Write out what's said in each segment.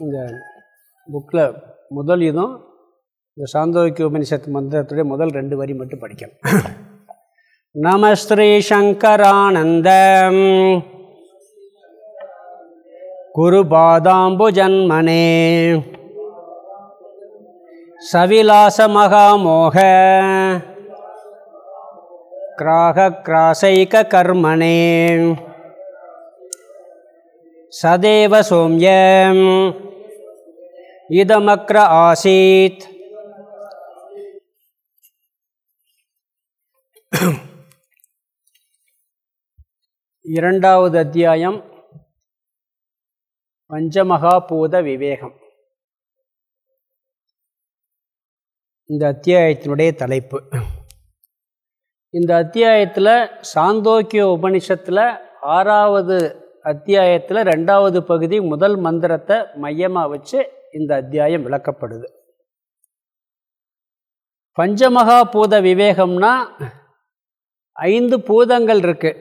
இந்த புக்கில் முதல் இதும் இந்த சாந்தோக்கிய உபனிஷத் மந்திரத்துடைய முதல் ரெண்டு வரி மட்டும் படிக்கணும். நமஸ்ரீ சங்கரானந்தம். குருபாதாம்புஜன்மனே சவிலாசமகாமோக கிராகக்ராசைகர்மணே சதேவ சோம்யம். இதமக்ர ஆசீத் இரண்டாவது அத்தியாயம் பஞ்சமகாபூத விவேகம். இந்த அத்தியாயத்தினுடைய தலைப்பு. இந்த அத்தியாயத்தில் சாந்தோக்கிய உபனிஷத்தில் ஆறாவது அத்தியாயத்தில் ரெண்டாவது பகுதி முதல் மந்திரத்தை மையமாக வச்சு இந்த அத்தியாயம் விளக்கப்படுது. பஞ்சமகா பூத விவேகம்னா ஐந்து பூதங்கள் இருக்கு.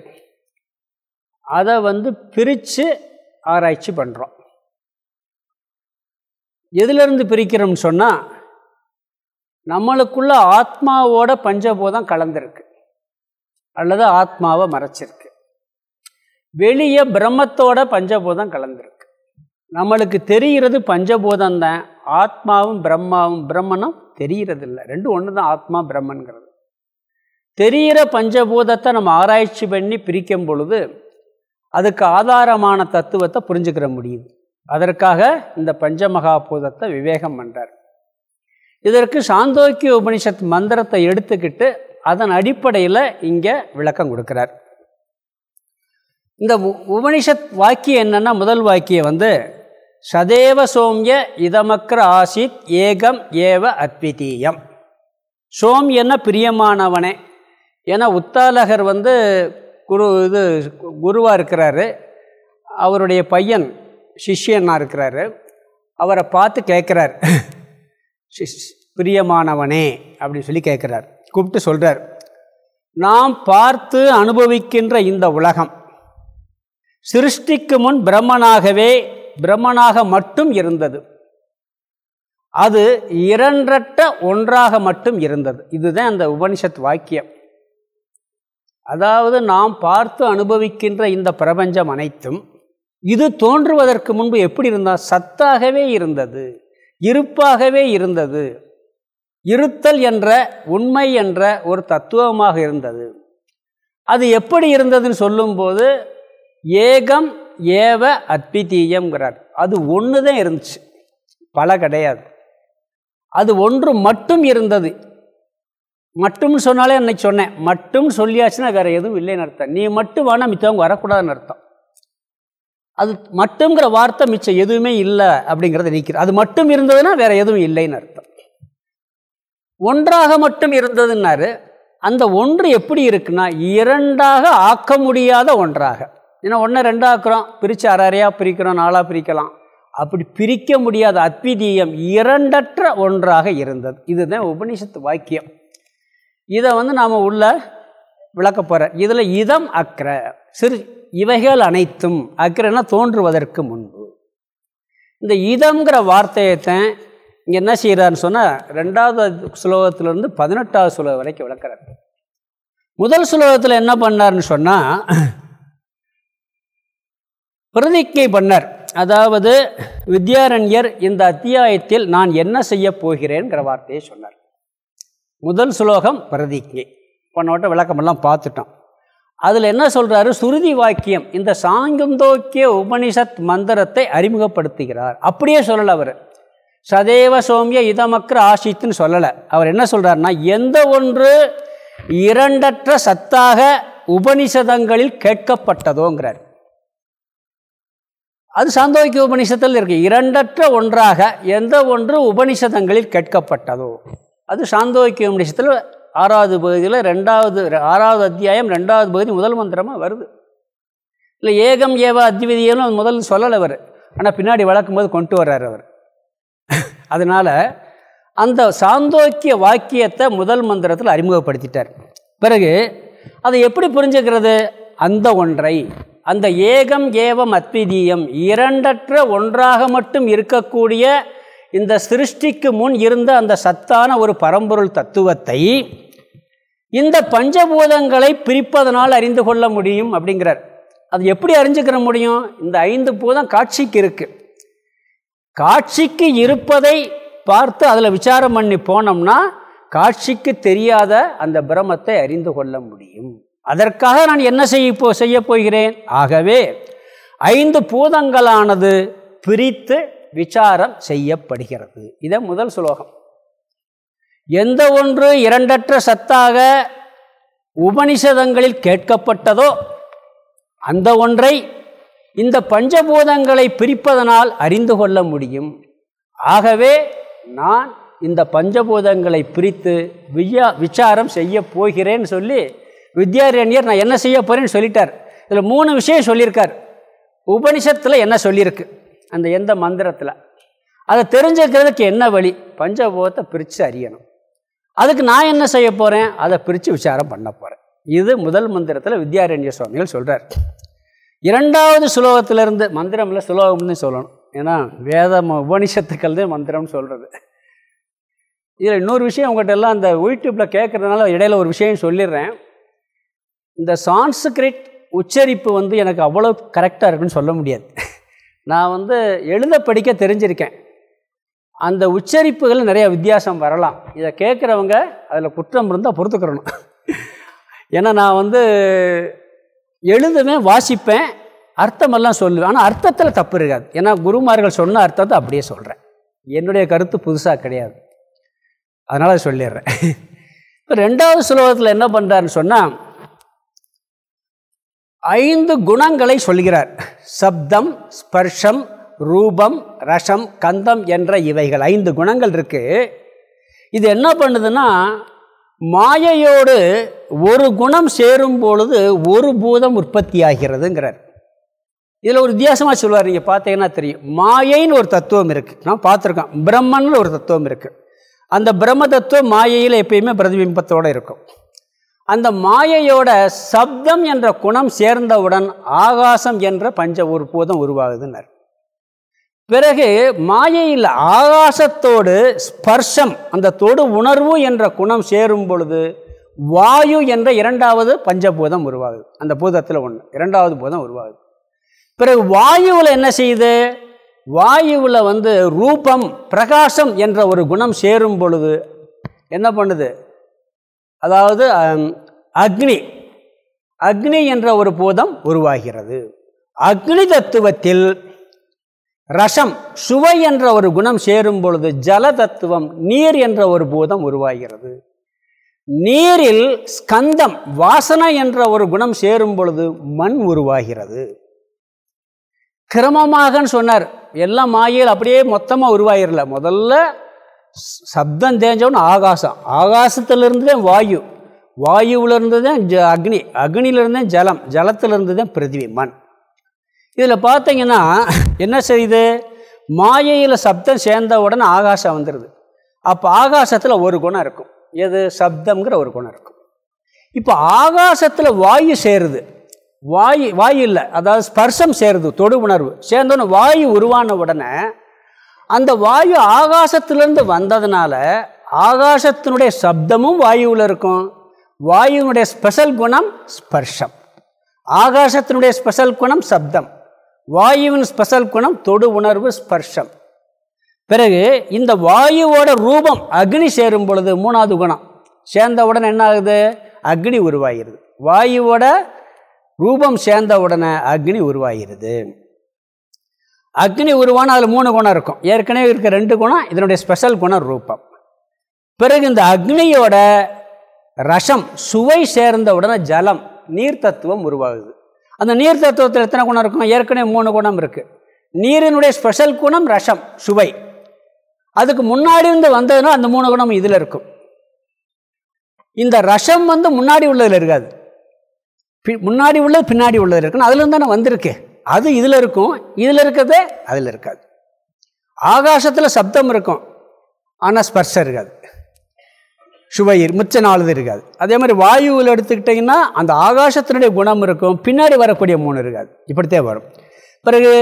அதை வந்து பிரித்து ஆராய்ச்சி பண்ணுறோம் எதிலிருந்து பிரிக்கிறோம்னு சொன்னால் நம்மளுக்குள்ள ஆத்மாவோட பஞ்சபூதம் கலந்துருக்கு. அல்லது ஆத்மாவை மறைச்சிருக்கு. வெளியே பிரம்மத்தோட பஞ்சபூதம் கலந்துருக்கு. நம்மளுக்கு தெரிகிறது பஞ்சபூதம் தான் ஆத்மாவும் பிரம்மாவும் பிரம்மனும் தெரிகிறது இல்லை ரெண்டும் ஒன்று தான் ஆத்மா பிரம்மன்கிறது. தெரிகிற பஞ்சபூதத்தை நம்ம ஆராய்ச்சி பண்ணி பிரிக்கும் பொழுது அதுக்கு ஆதாரமான தத்துவத்தை புரிஞ்சுக்கிற முடியுது. அதற்காக இந்த பஞ்சமகாபூதத்தை விவேகம் பண்ணுறார் இதற்கு சாந்தோக்கிய உபனிஷத் மந்திரத்தை எடுத்துக்கிட்டு அதன் அடிப்படையில் இங்கே விளக்கம் கொடுக்குறார். இந்த உபனிஷத் வாக்கியம் என்னென்னா முதல் வாக்கியம் வந்து சதேவ சோம்ய இதமக்ர ஆசித் ஏகம் ஏவ அத்விதீயம். சோம்யன்னா பிரியமானவனே. ஏன்னா உத்தாலகர் வந்து குரு இது குருவாக இருக்கிறாரு. அவருடைய பையன் சிஷ்யனாக இருக்கிறாரு. அவரை பார்த்து கேட்குறார். பிரியமானவனே அப்படின்னு சொல்லி கேட்குறார். கூப்பிட்டு சொல்கிறார் நாம் பார்த்து அனுபவிக்கின்ற இந்த உலகம் சிருஷ்டிக்கு முன் பிரம்மனாகவே பிரம்மனாக மட்டும் இருந்தது. அது இரண்டற்ற ஒன்றாக மட்டும் இருந்தது. இதுதான் அந்த உபனிஷத் வாக்கியம். அதாவது நாம் பார்த்து அனுபவிக்கின்ற இந்த பிரபஞ்சம் அனைத்தும் இது தோன்றுவதற்கு முன்பு எப்படி இருந்தால் சத்தாகவே இருந்தது இருப்பாகவே இருந்தது இருத்தல் என்ற உண்மை என்ற ஒரு தத்துவமாக இருந்தது. அது எப்படி இருந்ததுன்னு சொல்லும்போது ஏகம் ஏவ அத்விதீயம்ங்கிறார். அது ஒன்று தான் இருந்துச்சு. பல கிடையாது. அது ஒன்று மட்டும் இருந்தது. மட்டும்னு சொன்னாலே அன்னைக்கு சொன்னேன். மட்டும் சொல்லியாச்சுன்னா வேறு எதுவும் இல்லைன்னு அர்த்தம். நீ மட்டும் வேணால் மித்தவங்க வரக்கூடாதுன்னு அர்த்தம். அது மட்டுங்கிற வார்த்தை மிச்சம் எதுவுமே இல்லை அப்படிங்கிறத நிற்கிற அது மட்டும் இருந்ததுன்னா வேறு எதுவும் இல்லைன்னு அர்த்தம். ஒன்றாக மட்டும் இருந்ததுன்னாரு. அந்த ஒன்று எப்படி இருக்குன்னா இரண்டாக ஆக்க முடியாத ஒன்றாக. ஏன்னா ஒன்று ரெண்டாக்குறோம் பிரித்து அரையாக பிரிக்கிறோம் நாளாக பிரிக்கலாம். அப்படி பிரிக்க முடியாத அத்விதீயம் இரண்டற்ற ஒன்றாக இருந்தது. இதுதான் உபனிஷத்து வாக்கியம். இதை வந்து நாம் உள்ள விளக்க போகிறேன் இதில் இதம் அக்கறை சிறு இவைகள் அனைத்தும் அக்கறைன்னா தோன்றுவதற்கு முன்பு. இந்த இதம்ங்கிற வார்த்தையைத்தான் இங்கே என்ன செய்கிறாருன்னு சொன்னால் ரெண்டாவது சுலோகத்திலேருந்து பதினெட்டாவது சுலகம் வரைக்கும் விளக்கிறார். முதல் சுலோகத்தில் என்ன பண்ணார்னு சொன்னால் பிரதிக்கை பண்ணார். அதாவது வித்யாரண்யர் இந்த அத்தியாயத்தில் நான் என்ன செய்ய போகிறேன்கிற வார்த்தையை சொன்னார். முதல் சுலோகம் பிரதிஜை. பண்ணவட்ட விளக்கமெல்லாம் பார்த்துட்டோம். அதில் என்ன சொல்கிறாரு சுருதி வாக்கியம் இந்த சாங்கந்தோக்கிய உபனிஷத் மந்திரத்தை அறிமுகப்படுத்துகிறார். அப்படியே சொல்லலை அவர். சதேவ சோமிய இதமக்ர ஆசித்துன்னு சொல்லலை. அவர் என்ன சொல்கிறாருன்னா எந்த ஒன்று இரண்டற்ற சத்தாக உபனிஷதங்களில் கேட்கப்பட்டதோங்கிறார். அது சாந்தோக்கிய உபனிஷத்தில் இருக்குது இரண்டற்ற ஒன்றாக எந்த ஒன்று உபனிஷதங்களில் கேட்கப்பட்டதோ. அது சாந்தோக்கிய உபனிஷத்தில் ஆறாவது பகுதியில் ரெண்டாவது ஆறாவது அத்தியாயம் ரெண்டாவது பகுதி முதல் மந்திரமாக வருது. இல்லை ஏகம் ஏவ அத்விதியலும் முதல் சொல்லலை அவர். ஆனால் பின்னாடி வளர்க்கும்போது கொண்டு வர்றார் அவர். அதனால் அந்த சாந்தோக்கிய வாக்கியத்தை முதல் மந்திரத்தில் அறிமுகப்படுத்திட்டார். பிறகு அதை எப்படி புரிஞ்சுக்கிறது? அந்த ஒன்றை. அந்த ஏகம் ஏவம் அத்விதீயம் இரண்டற்ற ஒன்றாக மட்டும் இருக்கக்கூடிய இந்த சிருஷ்டிக்கு முன் இருந்த அந்த சத்தான ஒரு பரம்பொருள் தத்துவத்தை இந்த பஞ்சபூதங்களை பிரிப்பதனால் அறிந்து கொள்ள முடியும் அப்படிங்கிறார். அது எப்படி அறிஞ்சுக்கிற முடியும்? இந்த ஐந்து பூதம் காட்சிக்கு இருக்கு. காட்சிக்கு இருப்பதை பார்த்து அதில் விசாரம் பண்ணி போனோம்னா காட்சிக்கு தெரியாத அந்த பிரமத்தை அறிந்து கொள்ள முடியும். அதற்காக நான் என்ன செய்ய போ செய்ய போகிறேன்? ஆகவே ஐந்து பூதங்களானது பிரித்து விசாரம் செய்யப்படுகிறது. இதை முதல் சுலோகம். எந்த ஒன்று இரண்டற்ற சத்தாக உபனிஷதங்களில் கேட்கப்பட்டதோ அந்த ஒன்றை இந்த பஞ்சபூதங்களை பிரிப்பதனால் அறிந்து கொள்ள முடியும். ஆகவே நான் இந்த பஞ்சபூதங்களை பிரித்து வியா விசாரம் செய்ய போகிறேன்னு சொல்லி வித்யாரண்யர் நான் என்ன செய்ய போகிறேன்னு சொல்லிட்டார். இதில் மூணு விஷயம் சொல்லியிருக்கார். உபனிஷத்தில் என்ன சொல்லியிருக்கு? அந்த எந்த மந்திரத்தில்? அதை தெரிஞ்சுக்கிறதுக்கு என்ன வழி? பஞ்சபூதத்தை பிரித்து அறியணும். அதுக்கு நான் என்ன செய்ய போகிறேன் அதை பிரித்து விசாரம் பண்ண போகிறேன் இது முதல் மந்திரத்தில் வித்யாரண்ய சுவாமிகள் சொல்கிறார் இரண்டாவது சுலோகத்திலிருந்து மந்திரமில் சுலோகம்னு சொல்லணும். ஏன்னா வேதம் உபனிஷத்துக்கள் தான் மந்திரம்னு சொல்கிறது இதில் இன்னொரு விஷயம் உங்கள்கிட்ட எல்லாம் அந்த யூடியூப்பில் கேட்குறதுனால இடையில ஒரு விஷயம் சொல்லிடுறேன். இந்த சான்ஸ்கிரிட் உச்சரிப்பு வந்து எனக்கு அவ்வளோ கரெக்டாக இருக்குன்னு சொல்ல முடியாது. நான் வந்து எழுத படிக்க தெரிஞ்சிருக்கேன். அந்த உச்சரிப்புகள் நிறைய வித்தியாசம் வரலாம். இதை கேட்குறவங்க அதில் குற்றம் இருந்தால் பொறுத்துக்கிறணும். ஏன்னா நான் வந்து எழுதுவேன் வாசிப்பேன் அர்த்தமெல்லாம் சொல்லுவேன். ஆனால் அர்த்தத்தில் தப்பு இருக்காது. ஏன்னா குருமார்கள் சொன்ன அர்த்தத்தை அப்படியே சொல்கிறேன் என்னுடைய கருத்து புதுசாக கிடையாது. அதனால் சொல்லிடுறேன். இப்போ ரெண்டாவது சுலோகத்தில் என்ன பண்ணுறாருன்னு சொன்னால் ஐந்து குணங்களை சொல்கிறார். சப்தம் ஸ்பர்ஷம் ரூபம் ரசம் கந்தம் என்ற இவைகள் ஐந்து குணங்கள் இருக்குது இது என்ன பண்ணுதுன்னா மாயையோடு ஒரு குணம் சேரும் பொழுது ஒரு பூதம் உற்பத்தி ஆகிறதுங்கிறார். இதில் ஒரு வித்தியாசமாக சொல்லுவார் நீங்கள் பார்த்தீங்கன்னா தெரியும். மாயைன்னு ஒரு தத்துவம் இருக்குது நான் பார்த்துருக்கோம் பிரம்மன்னு ஒரு தத்துவம் இருக்குது அந்த பிரம்ம தத்துவம் மாயையில் எப்பயுமே பிரதிபிம்பத்தோடு இருக்கும். அந்த மாயையோட சப்தம் என்ற குணம் சேர்ந்தவுடன் ஆகாசம் என்ற பஞ்ச ஒரு பூதம் பிறகு மாயையில் ஆகாசத்தோடு ஸ்பர்ஷம் அந்த தொடு உணர்வு என்ற குணம் சேரும் பொழுது வாயு என்ற இரண்டாவது பஞ்சபூதம் உருவாகுது. அந்த பூதத்தில் ஒன்று இரண்டாவது பூதம் உருவாகுது. பிறகு வாயுவில் என்ன செய்யுது? வாயுவில் வந்து ரூபம் பிரகாசம் என்ற ஒரு குணம் சேரும் பொழுது என்ன பண்ணுது? அதாவது அக்னி. அக்னி என்ற ஒரு பூதம் உருவாகிறது. அக்னி தத்துவத்தில் ரசம் சுவை என்ற ஒரு குணம் சேரும் பொழுது ஜல தத்துவம் நீர் என்ற ஒரு பூதம் உருவாகிறது. நீரில் ஸ்கந்தம் வாசனை என்ற ஒரு குணம் சேரும் பொழுது மண் உருவாகிறது. கிரமமாகன்னு சொன்னார். எல்லாம் மாயில் அப்படியே மொத்தமாக உருவாகிறல முதல்ல சப்தம் தேஞ்சவன் ஆகாசம். ஆகாசத்திலிருந்து தான் வாயு. வாயுவிலிருந்து தான் ஜ அக்னி. அக்னியிலிருந்து தான் ஜலம். ஜலத்திலிருந்து தான் பிருத்திவி மண். இதில் பார்த்தீங்கன்னா என்ன செய்யுது? மாயையில் சப்தம் சேர்ந்த உடனே ஆகாசம் வந்துடுது அப்போ ஆகாசத்தில் ஒரு குணம் இருக்கும். எது? சப்தங்கிற ஒரு குணம் இருக்கும். இப்போ ஆகாசத்தில் வாயு சேருது. வாயு வாயு இல்லை. அதாவது ஸ்பர்சம் சேருது. தொடு உணர்வு சேர்ந்தோன்னு வாயு உருவான உடனே அந்த வாயு ஆகாசத்திலேருந்து வந்ததுனால ஆகாசத்தினுடைய சப்தமும் வாயுவில் இருக்கும். வாயுனுடைய ஸ்பெஷல் குணம் ஸ்பர்ஷம். ஆகாசத்தினுடைய ஸ்பெஷல் குணம் சப்தம். வாயுவின் ஸ்பெஷல் குணம் தொடு உணர்வு ஸ்பர்ஷம். பிறகு இந்த வாயுவோட ரூபம் அக்னி சேரும் பொழுது மூணாவது குணம். சேர்ந்தவுடன் என்ன ஆகுது? அக்னி உருவாகிறது. வாயுவோட ரூபம் சேர்ந்த உடனே அக்னி உருவாகிறது. அக்னி உருவான அதில் மூணு குணம் இருக்கும். ஏற்கனவே இருக்க ரெண்டு குணம் இதனுடைய ஸ்பெஷல் குணம் ரூபம். பிறகு இந்த அக்னியோட ரசம் சுவை சேர்ந்த உடனே ஜலம் நீர் தத்துவம் உருவாகுது. அந்த நீர் தத்துவத்தில் எத்தனை குணம் இருக்கும்? ஏற்கனவே மூணு குணம் இருக்குது நீரினுடைய ஸ்பெஷல் குணம் ரசம் சுவை. அதுக்கு முன்னாடி இருந்து வந்ததுன்னா அந்த மூணு குணம் இதில் இருக்கும். இந்த ரசம் வந்து முன்னாடி உள்ளதில் இருக்காது. முன்னாடி உள்ளது பின்னாடி உள்ளது இருக்குன்னு அதுலேருந்து தானே வந்திருக்கு. அது இதில் இருக்கும். இதில் இருக்கிறதே அதில் இருக்காது. ஆகாசத்தில் சப்தம் இருக்கும். ஆனால் ஸ்பர்ஷம் இருக்காது. சுவையீர் மிச்ச நாலு இருக்காது. அதே மாதிரி வாயுவில் எடுத்துக்கிட்டிங்கன்னா அந்த ஆகாசத்தினுடைய குணம் இருக்கும். பின்னாடி வரக்கூடிய மூணு இருக்காது. இப்படித்தான் வரும். பிறகு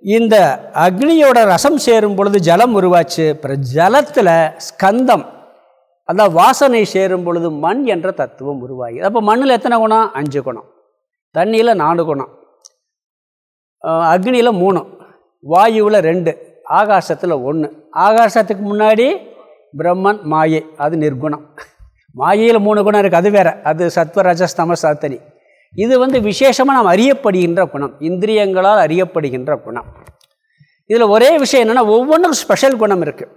இந்த அக்னியோட ரசம் சேரும் பொழுது ஜலம் உருவாச்சு. பிறகு ஜலத்தில் ஸ்கந்தம் அதான் வாசனை சேரும் பொழுது மண் என்ற தத்துவம் உருவாகி. அப்போ மண்ணில் எத்தனை குணம்? அஞ்சு குணம். தண்ணியில் நாலு குணம். அக்னியில் மூணு வாயுவில் ரெண்டு ஆகாசத்தில் ஒன்று ஆகாசத்துக்கு முன்னாடி பிரம்மன் மாயை. அது நிர்குணம். மாயையில் மூணு குணம் இருக்குது அது வேறு. அது சத்வரஜஸ்தம சாத்தனி இது வந்து விசேஷமாக நாம் அறியப்படுகின்ற குணம். இந்திரியங்களால் அறியப்படுகின்ற குணம். இதில் ஒரே விஷயம் என்னென்னா ஒவ்வொன்றுக்கும் ஸ்பெஷல் குணம் இருக்குது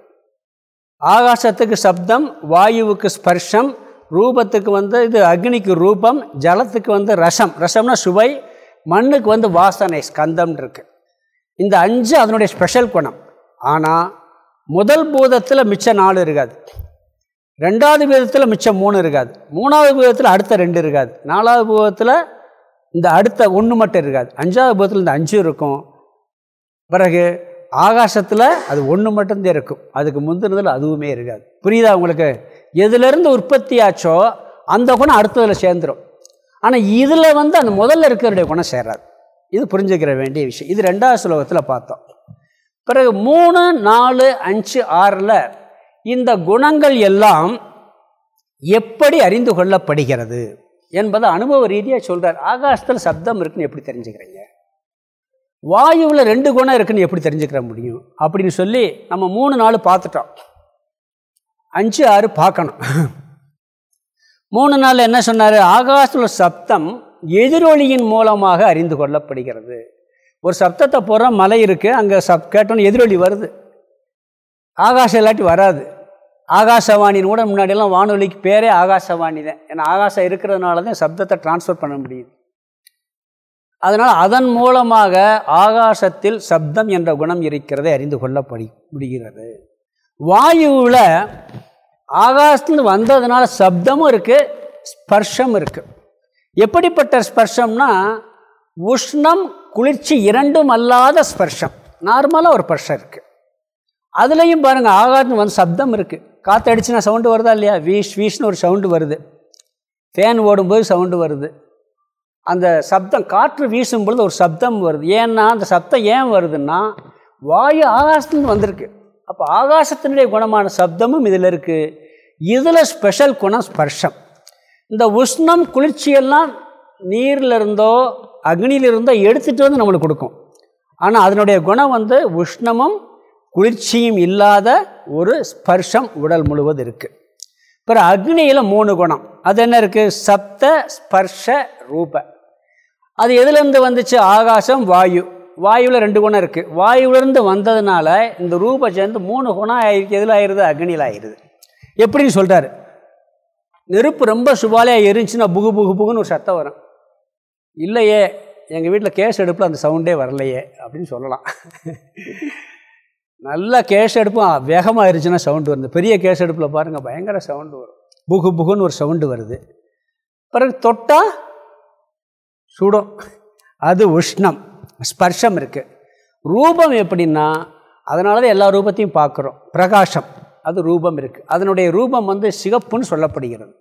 ஆகாசத்துக்கு சப்தம் வாயுவுக்கு ஸ்பர்ஷம் ரூபத்துக்கு வந்து இது அக்னிக்கு ரூபம் ஜலத்துக்கு வந்து ரசம். ரசம்னா சுவை மண்ணுக்கு வந்து வாசனை ஸ்கந்தம் இருக்கு. இந்த அஞ்சு அதனுடைய ஸ்பெஷல் குணம். ஆனால் முதல் பூதத்தில் மிச்சம் நாலு இருக்காது. ரெண்டாவது பூதத்தில் மிச்சம் மூணு இருக்காது. மூணாவது பூதத்தில் அடுத்த ரெண்டு இருக்காது. நாலாவது பூதத்தில் இந்த அடுத்த ஒன்று மட்டும் இருக்காது. அஞ்சாவது பூதத்தில் இந்த அஞ்சு இருக்கும். பிறகு ஆகாசத்தில் அது ஒன்று மட்டும்தான் இருக்கும். அதுக்கு முந்தினதில் அதுவுமே இருக்காது. புரியுதா உங்களுக்கு? எதுலேருந்து உற்பத்தி ஆச்சோ அந்த குணம் அடுத்ததில் சேர்ந்துடும் ஆனால் இதில் வந்து அந்த முதல்ல இருக்கிறவருடைய குணம் சேராது. இது புரிஞ்சுக்கிற வேண்டிய விஷயம். இது ரெண்டாவது ஸ்லோகத்தில் பார்த்தோம். பிறகு மூணு நாலு அஞ்சு ஆறில் இந்த குணங்கள் எல்லாம் எப்படி அறிந்து கொள்ளப்படுகிறது என்பதை அனுபவ ரீதியாக சொல்கிறார் ஆகாசத்தில் சப்தம் இருக்குன்னு எப்படி தெரிஞ்சுக்கிறீங்க? வாயுவில் ரெண்டு குணம் இருக்குன்னு எப்படி தெரிஞ்சுக்கிற முடியும்? அப்படின்னு சொல்லி நம்ம மூணு நாள் பார்த்துட்டோம். அஞ்சு ஆறு பார்க்கணும். மூணு நாள் என்ன சொன்னார்? ஆகாசத்தில் சப்தம் எதிரொலியின் மூலமாக அறிந்து கொள்ளப்படுகிறது. ஒரு சப்தத்தை போகிற மலை இருக்குது அங்கே சப் கேட்டோன்னு எதிரொலி வருது. ஆகாசம் இல்லாட்டி வராது. ஆகாசவாணின்னு கூட முன்னாடியெல்லாம் வானொலிக்கு பேரே ஆகாசவாணி தான். ஏன்னா ஆகாசம் இருக்கிறதுனால தான் சப்தத்தை டிரான்ஸ்ஃபர் பண்ண முடியுது. அதனால் அதன் மூலமாக ஆகாசத்தில் சப்தம் என்ற குணம் இருக்கிறதை அறிந்து கொள்ளப்படி முடிகிறது. வாயுவில் ஆகாசத்துலேருந்து வந்ததுனால சப்தமும் இருக்குது ஸ்பர்ஷம் இருக்குது எப்படிப்பட்ட ஸ்பர்ஷம்னா உஷ்ணம் குளிர்ச்சி இரண்டும் அல்லாத ஸ்பர்ஷம். நார்மலாக ஒரு ஸ்பர்ஷம் இருக்குது அதுலேயும் பாருங்கள் ஆகாசம் வந்து சப்தம் இருக்குது காற்று அடிச்சுனா சவுண்டு வருதா இல்லையா? வீஷ் வீஷ்னு ஒரு சவுண்டு வருது. ஃபேன் ஓடும்போது சவுண்டு வருது. அந்த சப்தம் காற்று வீசும் பொழுது ஒரு சப்தம் வருது. ஏன்னா அந்த சப்தம் ஏன் வருதுன்னா வாயு ஆகாசத்துலேருந்து வந்திருக்கு. அப்போ ஆகாசத்தினுடைய குணமான சப்தமும் இதில் இருக்குது இதில் ஸ்பெஷல் குணம் ஸ்பர்ஷம். இந்த உஷ்ணம் குளிர்ச்சியெல்லாம் நீரில் இருந்தோ அக்னியிலிருந்தோ எடுத்துகிட்டு வந்து நம்மளுக்கு கொடுக்கும். ஆனால் அதனுடைய குணம் வந்து உஷ்ணமும் குளிர்ச்சியும் இல்லாத ஒரு ஸ்பர்ஷம் உடல் முழுவதும் இருக்குது பிறகு அக்னியில் மூணு குணம். அது என்ன இருக்குது சப்த ஸ்பர்ஷ ரூப. அது எதுலேருந்து வந்துச்சு? ஆகாசம் வாயு. வாயுவில் ரெண்டு குணம் இருக்குது வாயுவிலேருந்து வந்ததுனால இந்த ரூபம் சேர்ந்து மூணு குணம் ஆயிருக்கு. எதில் ஆயிடுது அக்னியில் ஆயிடுது எப்படின்னு சொல்கிறார் நெருப்பு ரொம்ப சுபாலையாக எரிஞ்சுன்னா புகு புகு புகுன்னு ஒரு சத்தம் வரும். இல்லையே எங்கள் வீட்டில் கேஸ் எடுப்பில் அந்த சவுண்டே வரலையே அப்படின்னு சொல்லலாம். நல்லா கேஸ் எடுப்பும் வேகமாக இருந்துச்சுன்னா சவுண்டு வருது. பெரிய கேஸ் எடுப்பில் பாருங்கள் பயங்கர சவுண்டு வரும். புகு புகுன்னு ஒரு சவுண்டு வருது. பிறகு தொட்டால் சுடும். அது உஷ்ணம். ஸ்பர்ஷம் இருக்குது ரூபம் எப்படின்னா அதனால தான் எல்லா ரூபத்தையும் பார்க்குறோம். பிரகாசம் அது ரூபம் இருக்குது அதனுடைய ரூபம் வந்து சிகப்புன்னு சொல்லப்படுகிறது.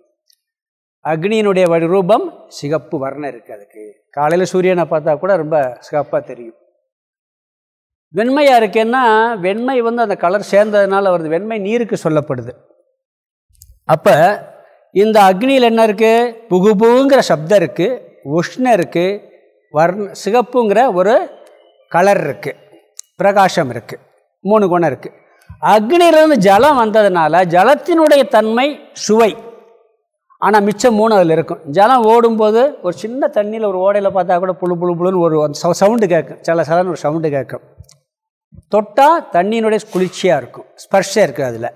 அக்னியினுடைய ரூபம் சிகப்பு வர்ணம் இருக்குது அதுக்கு. காலையில் சூரியனை பார்த்தா கூட ரொம்ப சிகப்பாக தெரியும். வெண்மையாக இருக்கேன்னா வெண்மை வந்து அந்த கலர் சேர்ந்ததுனால வருது. வெண்மை நீருக்கு சொல்லப்படுது. அப்போ இந்த அக்னியில் என்ன இருக்குது புகுபுங்கிற சப்தம் இருக்குது உஷ்ணம் இருக்குது வர்ண சிகப்புங்கிற ஒரு கலர் இருக்குது பிரகாசம் இருக்குது மூணு குணம் இருக்குது அக்னியிலிருந்து ஜலம் வந்ததுனால ஜலத்தினுடைய தன்மை சுவை. ஆனால் மிச்சம் மூணு அதில் இருக்கும். ஜலம் ஓடும்போது ஒரு சின்ன தண்ணியில் ஒரு ஓடையில் பார்த்தா கூட புழு புழு புழுன்னு ஒரு சவுண்டு கேட்கும் சில சலன்னு ஒரு சவுண்டு கேட்கும் தொட்டால் தண்ணியினுடைய குளிர்ச்சியாக இருக்கும். ஸ்பர்ஷம் இருக்குது அதில்.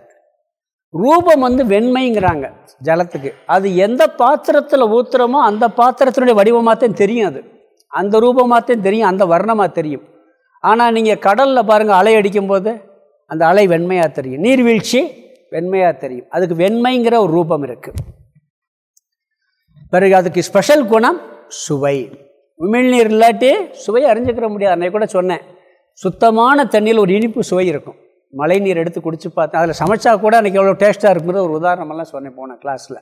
ரூபம் வந்து வெண்மைங்கிறாங்க ஜலத்துக்கு. அது எந்த பாத்திரத்தில் ஊற்றுறமோ அந்த பாத்திரத்தினுடைய வடிவமாகத்தான் தெரியும் அது. அந்த ரூபமாகத்தான் தெரியும் அந்த வர்ணமாக தெரியும். ஆனால் நீங்கள் கடலில் பாருங்கள் அலை அடிக்கும்போது அந்த அலை வெண்மையாக தெரியும். நீர்வீழ்ச்சி வெண்மையாக தெரியும். அதுக்கு வெண்மைங்கிற ஒரு ரூபம் இருக்குது பிறகு அதுக்கு ஸ்பெஷல் குணம் சுவை. உமிழ்நீர் இல்லாட்டி சுவையை அறிஞ்சிக்கிற முடியாது. அன்னைக்கு கூட சொன்னேன். சுத்தமான தண்ணியில் ஒரு இனிப்பு சுவை இருக்கும். மழை நீர் எடுத்து குடிச்சு பார்த்தேன் அதில் சமைச்சா கூட அன்றைக்கி எவ்வளோ டேஸ்ட்டாக இருக்குங்கிறது ஒரு உதாரணமெல்லாம் சொன்னேன் போனேன் கிளாஸில்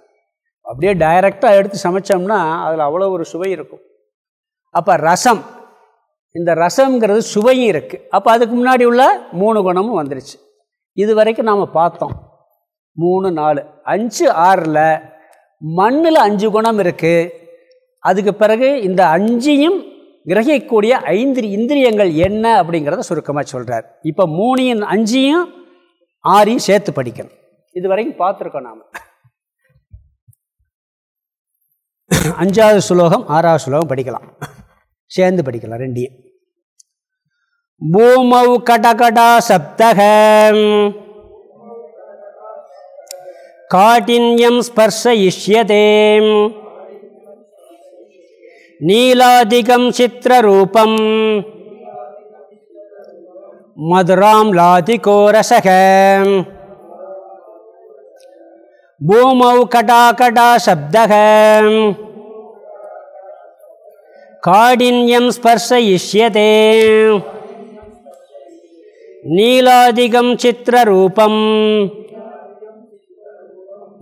அப்படியே டைரெக்டாக எடுத்து சமைச்சோம்னா அதில் அவ்வளோ ஒரு சுவை இருக்கும். அப்போ ரசம். இந்த ரசம்ங்கிறது சுவையும் இருக்குது அப்போ அதுக்கு முன்னாடி உள்ள மூணு குணமும் வந்துருச்சு. இது வரைக்கும் நாம் பார்த்தோம். மூணு நாலு. அஞ்சு ஆறில் மண்ணில் அஞ்சு குணம் இருக்குது அதுக்கு பிறகு இந்த அஞ்சையும் கிரகிக்கக்கூடிய ஐந்து இந்திரியங்கள் என்ன அப்படிங்கிறத சுருக்கமாக சொல்கிறார் இப்போ மூணையும் அஞ்சையும் ஆறையும் சேர்த்து படிக்கணும். இது வரைக்கும் பார்த்துருக்கோம் நாம். அஞ்சாவது சுலோகம் ஆறாவது சுலோகம் படிக்கலாம். சேர்ந்து படிக்கலாம் ரெண்டையும். பூமௌ கடகடா சப்தக. காட்டின்யம் ஸ்பர்சயிஷ்யதே. நீலாதிகம் சித்திரரூபம். மதுராம் லாதிகோரசக. பூமௌ கடாகடா சப்தகம் காடின்யம் ஸ்பர்ஷயிஷ்யதே. நீலாதிகம் சித்திரரூபம்.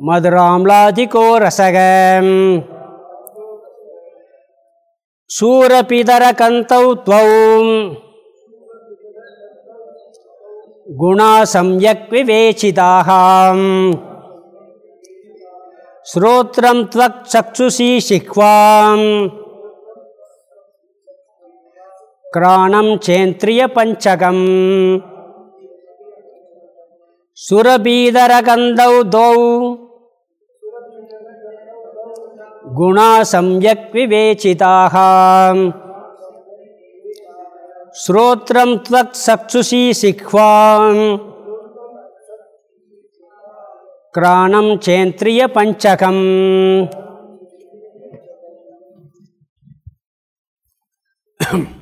மதுராம்லாதிகோ ரசக சூரபிதரகந்தௌ துவௌம் குணா சம்யக் விவேசிதாக ஸ்ரோத்ரம் த்வக் சக்ஷுஷி சிக்வாம் கிராணம் சேந்திரிய பஞ்சகம். சுரபீதரகந்தௌ தௌ. குணா சம்யக் விவேச்சிதாக ஸ்ரோத்ரம் த்வக் சக்ஷுஷி சிக்வாம் கிராணம் சேந்திரிய பஞ்சகம். Ahem.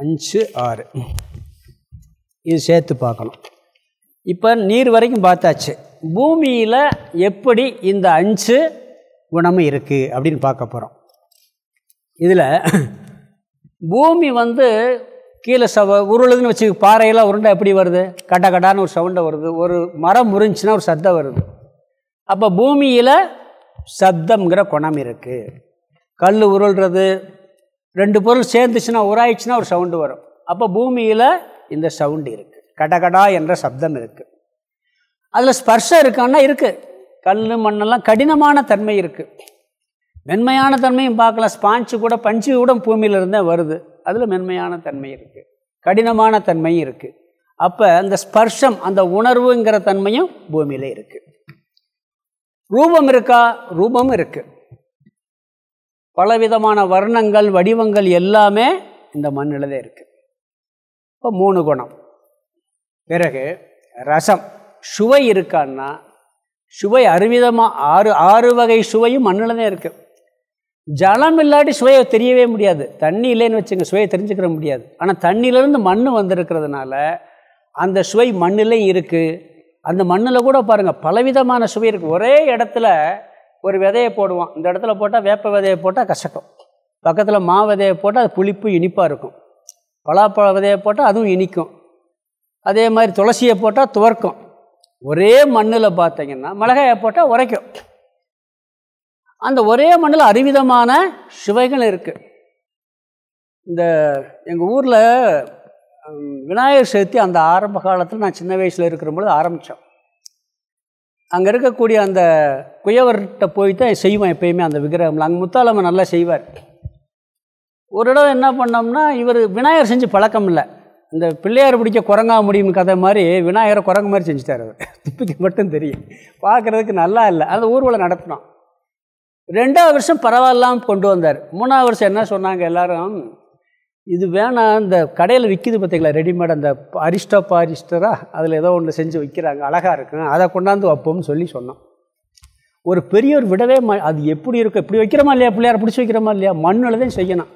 அஞ்சு ஆறு. இது சேர்த்து பார்க்கணும். இப்போ நீர் வரைக்கும் பார்த்தாச்சு. பூமியில் எப்படி இந்த அஞ்சு குணம் இருக்குது அப்படின்னு பார்க்க போகிறோம் இதில் பூமி வந்து கீழே சவ உருளுதுன்னு வச்சு பாறையெல்லாம் உருண்டை எப்படி வருது? கட்ட கட்டான்னு ஒரு சவுண்டை வருது. ஒரு மரம் முறிஞ்சுன்னா ஒரு சத்தம் வருது. அப்போ பூமியில் சப்தம்ங்கிற குணம் இருக்குது கல் உருள்றது ரெண்டு பொருள் சேர்ந்துச்சுன்னா உராயிடுச்சுன்னா ஒரு சவுண்டு வரும். அப்போ பூமியில் இந்த சவுண்டு இருக்குது கடகடா என்ற சப்தம் இருக்குது அதில் ஸ்பர்ஷம் இருக்கான்னா இருக்குது கல் மண்ணெல்லாம் கடினமான தன்மை இருக்குது மென்மையான தன்மையும் பார்க்கலாம். ஸ்பாஞ்சு கூட பஞ்சு கூட பூமியிலிருந்தே வருது. அதில் மென்மையான தன்மை இருக்குது கடினமான தன்மையும் இருக்குது அப்போ அந்த ஸ்பர்ஷம் அந்த உணர்வுங்கிற தன்மையும் பூமியில் இருக்குது ரூபம் இருக்கா? ரூபம் இருக்குது பலவிதமான வர்ணங்கள் வடிவங்கள் எல்லாமே இந்த மண்ணில் தான் இருக்குது இப்போ மூணு குணம். பிறகு ரசம். சுவை இருக்கான்னா சுவை அறுவிதமாக ஆறு ஆறு வகை சுவையும் மண்ணில் தான் இருக்குது ஜலம் இல்லாட்டி சுவையை தெரியவே முடியாது. தண்ணி இல்லைன்னு வச்சுங்க சுவையை தெரிஞ்சுக்கிற முடியாது. ஆனால் தண்ணியிலேருந்து மண் வந்திருக்கிறதுனால அந்த சுவை மண்ணிலே இருக்குது அந்த மண்ணில் கூட பாருங்கள் பலவிதமான சுவை இருக்குது ஒரே இடத்துல ஒரு விதையை போடுவோம் இந்த இடத்துல போட்டால் வேப்ப விதையை போட்டால் கசக்கும். பக்கத்தில் மா விதையை போட்டால் அது புளிப்பு இனிப்பாக இருக்கும். பலாப்பழ விதையை போட்டால் அதுவும் இனிக்கும். அதே மாதிரி துளசியை போட்டால் துவர்க்கும். ஒரே மண்ணில் பார்த்தீங்கன்னா மிளகாயை போட்டால் உரைக்கும். அந்த ஒரே மண்ணில் அறிவிதமான சுவைகள் இருக்குது இந்த எங்கள் ஊரில் விநாயகர் சதுர்த்தி அந்த ஆரம்ப காலத்தில் நான் சின்ன வயசில் இருக்கிற பொழுது ஆரம்பித்தோம் அங்கே இருக்கக்கூடிய அந்த குயவர்கிட்ட போய் தான் செய்வோம் எப்பயுமே அந்த விக்கிரகம்ல. அங்கே முத்தாலம்மன் நல்லா செய்வார். ஒரு இடம் என்ன பண்ணோம்னா இவர் விநாயகர் செஞ்சு பழக்கம் இல்லை. இந்த பிள்ளையார் பிடிக்க குரங்கா முடியும் கதை மாதிரி விநாயகரை குரங்கு மாதிரி செஞ்சுட்டார் அவர். துப்பிக்கு மட்டும் தெரியும். பார்க்குறதுக்கு நல்லா இல்லை. அந்த ஊர்வலம் நடத்தினோம். ரெண்டாவது வருஷம் பரவாயில்லாமல் கொண்டு வந்தார். மூணாவது வருஷம் என்ன சொன்னாங்க எல்லாரும்? இது வேணாம் இந்த கடையில் விற்கிது பார்த்தீங்களா ரெடிமேட் அந்த அரிஸ்டா பாரிஸ்டராக அதில் ஏதோ ஒன்று செஞ்சு விற்கிறாங்க அழகாக இருக்கும் அதை கொண்டாந்து வைப்போம்னு சொல்லி சொன்னோம். ஒரு பெரியவர் விடவே ம அது எப்படி இருக்கும் இப்படி வைக்கிறோமா இல்லையா பிள்ளையார் பிடிச்சி வைக்கிறோமா இல்லையா மண்ணில் தான் செய்யணும்.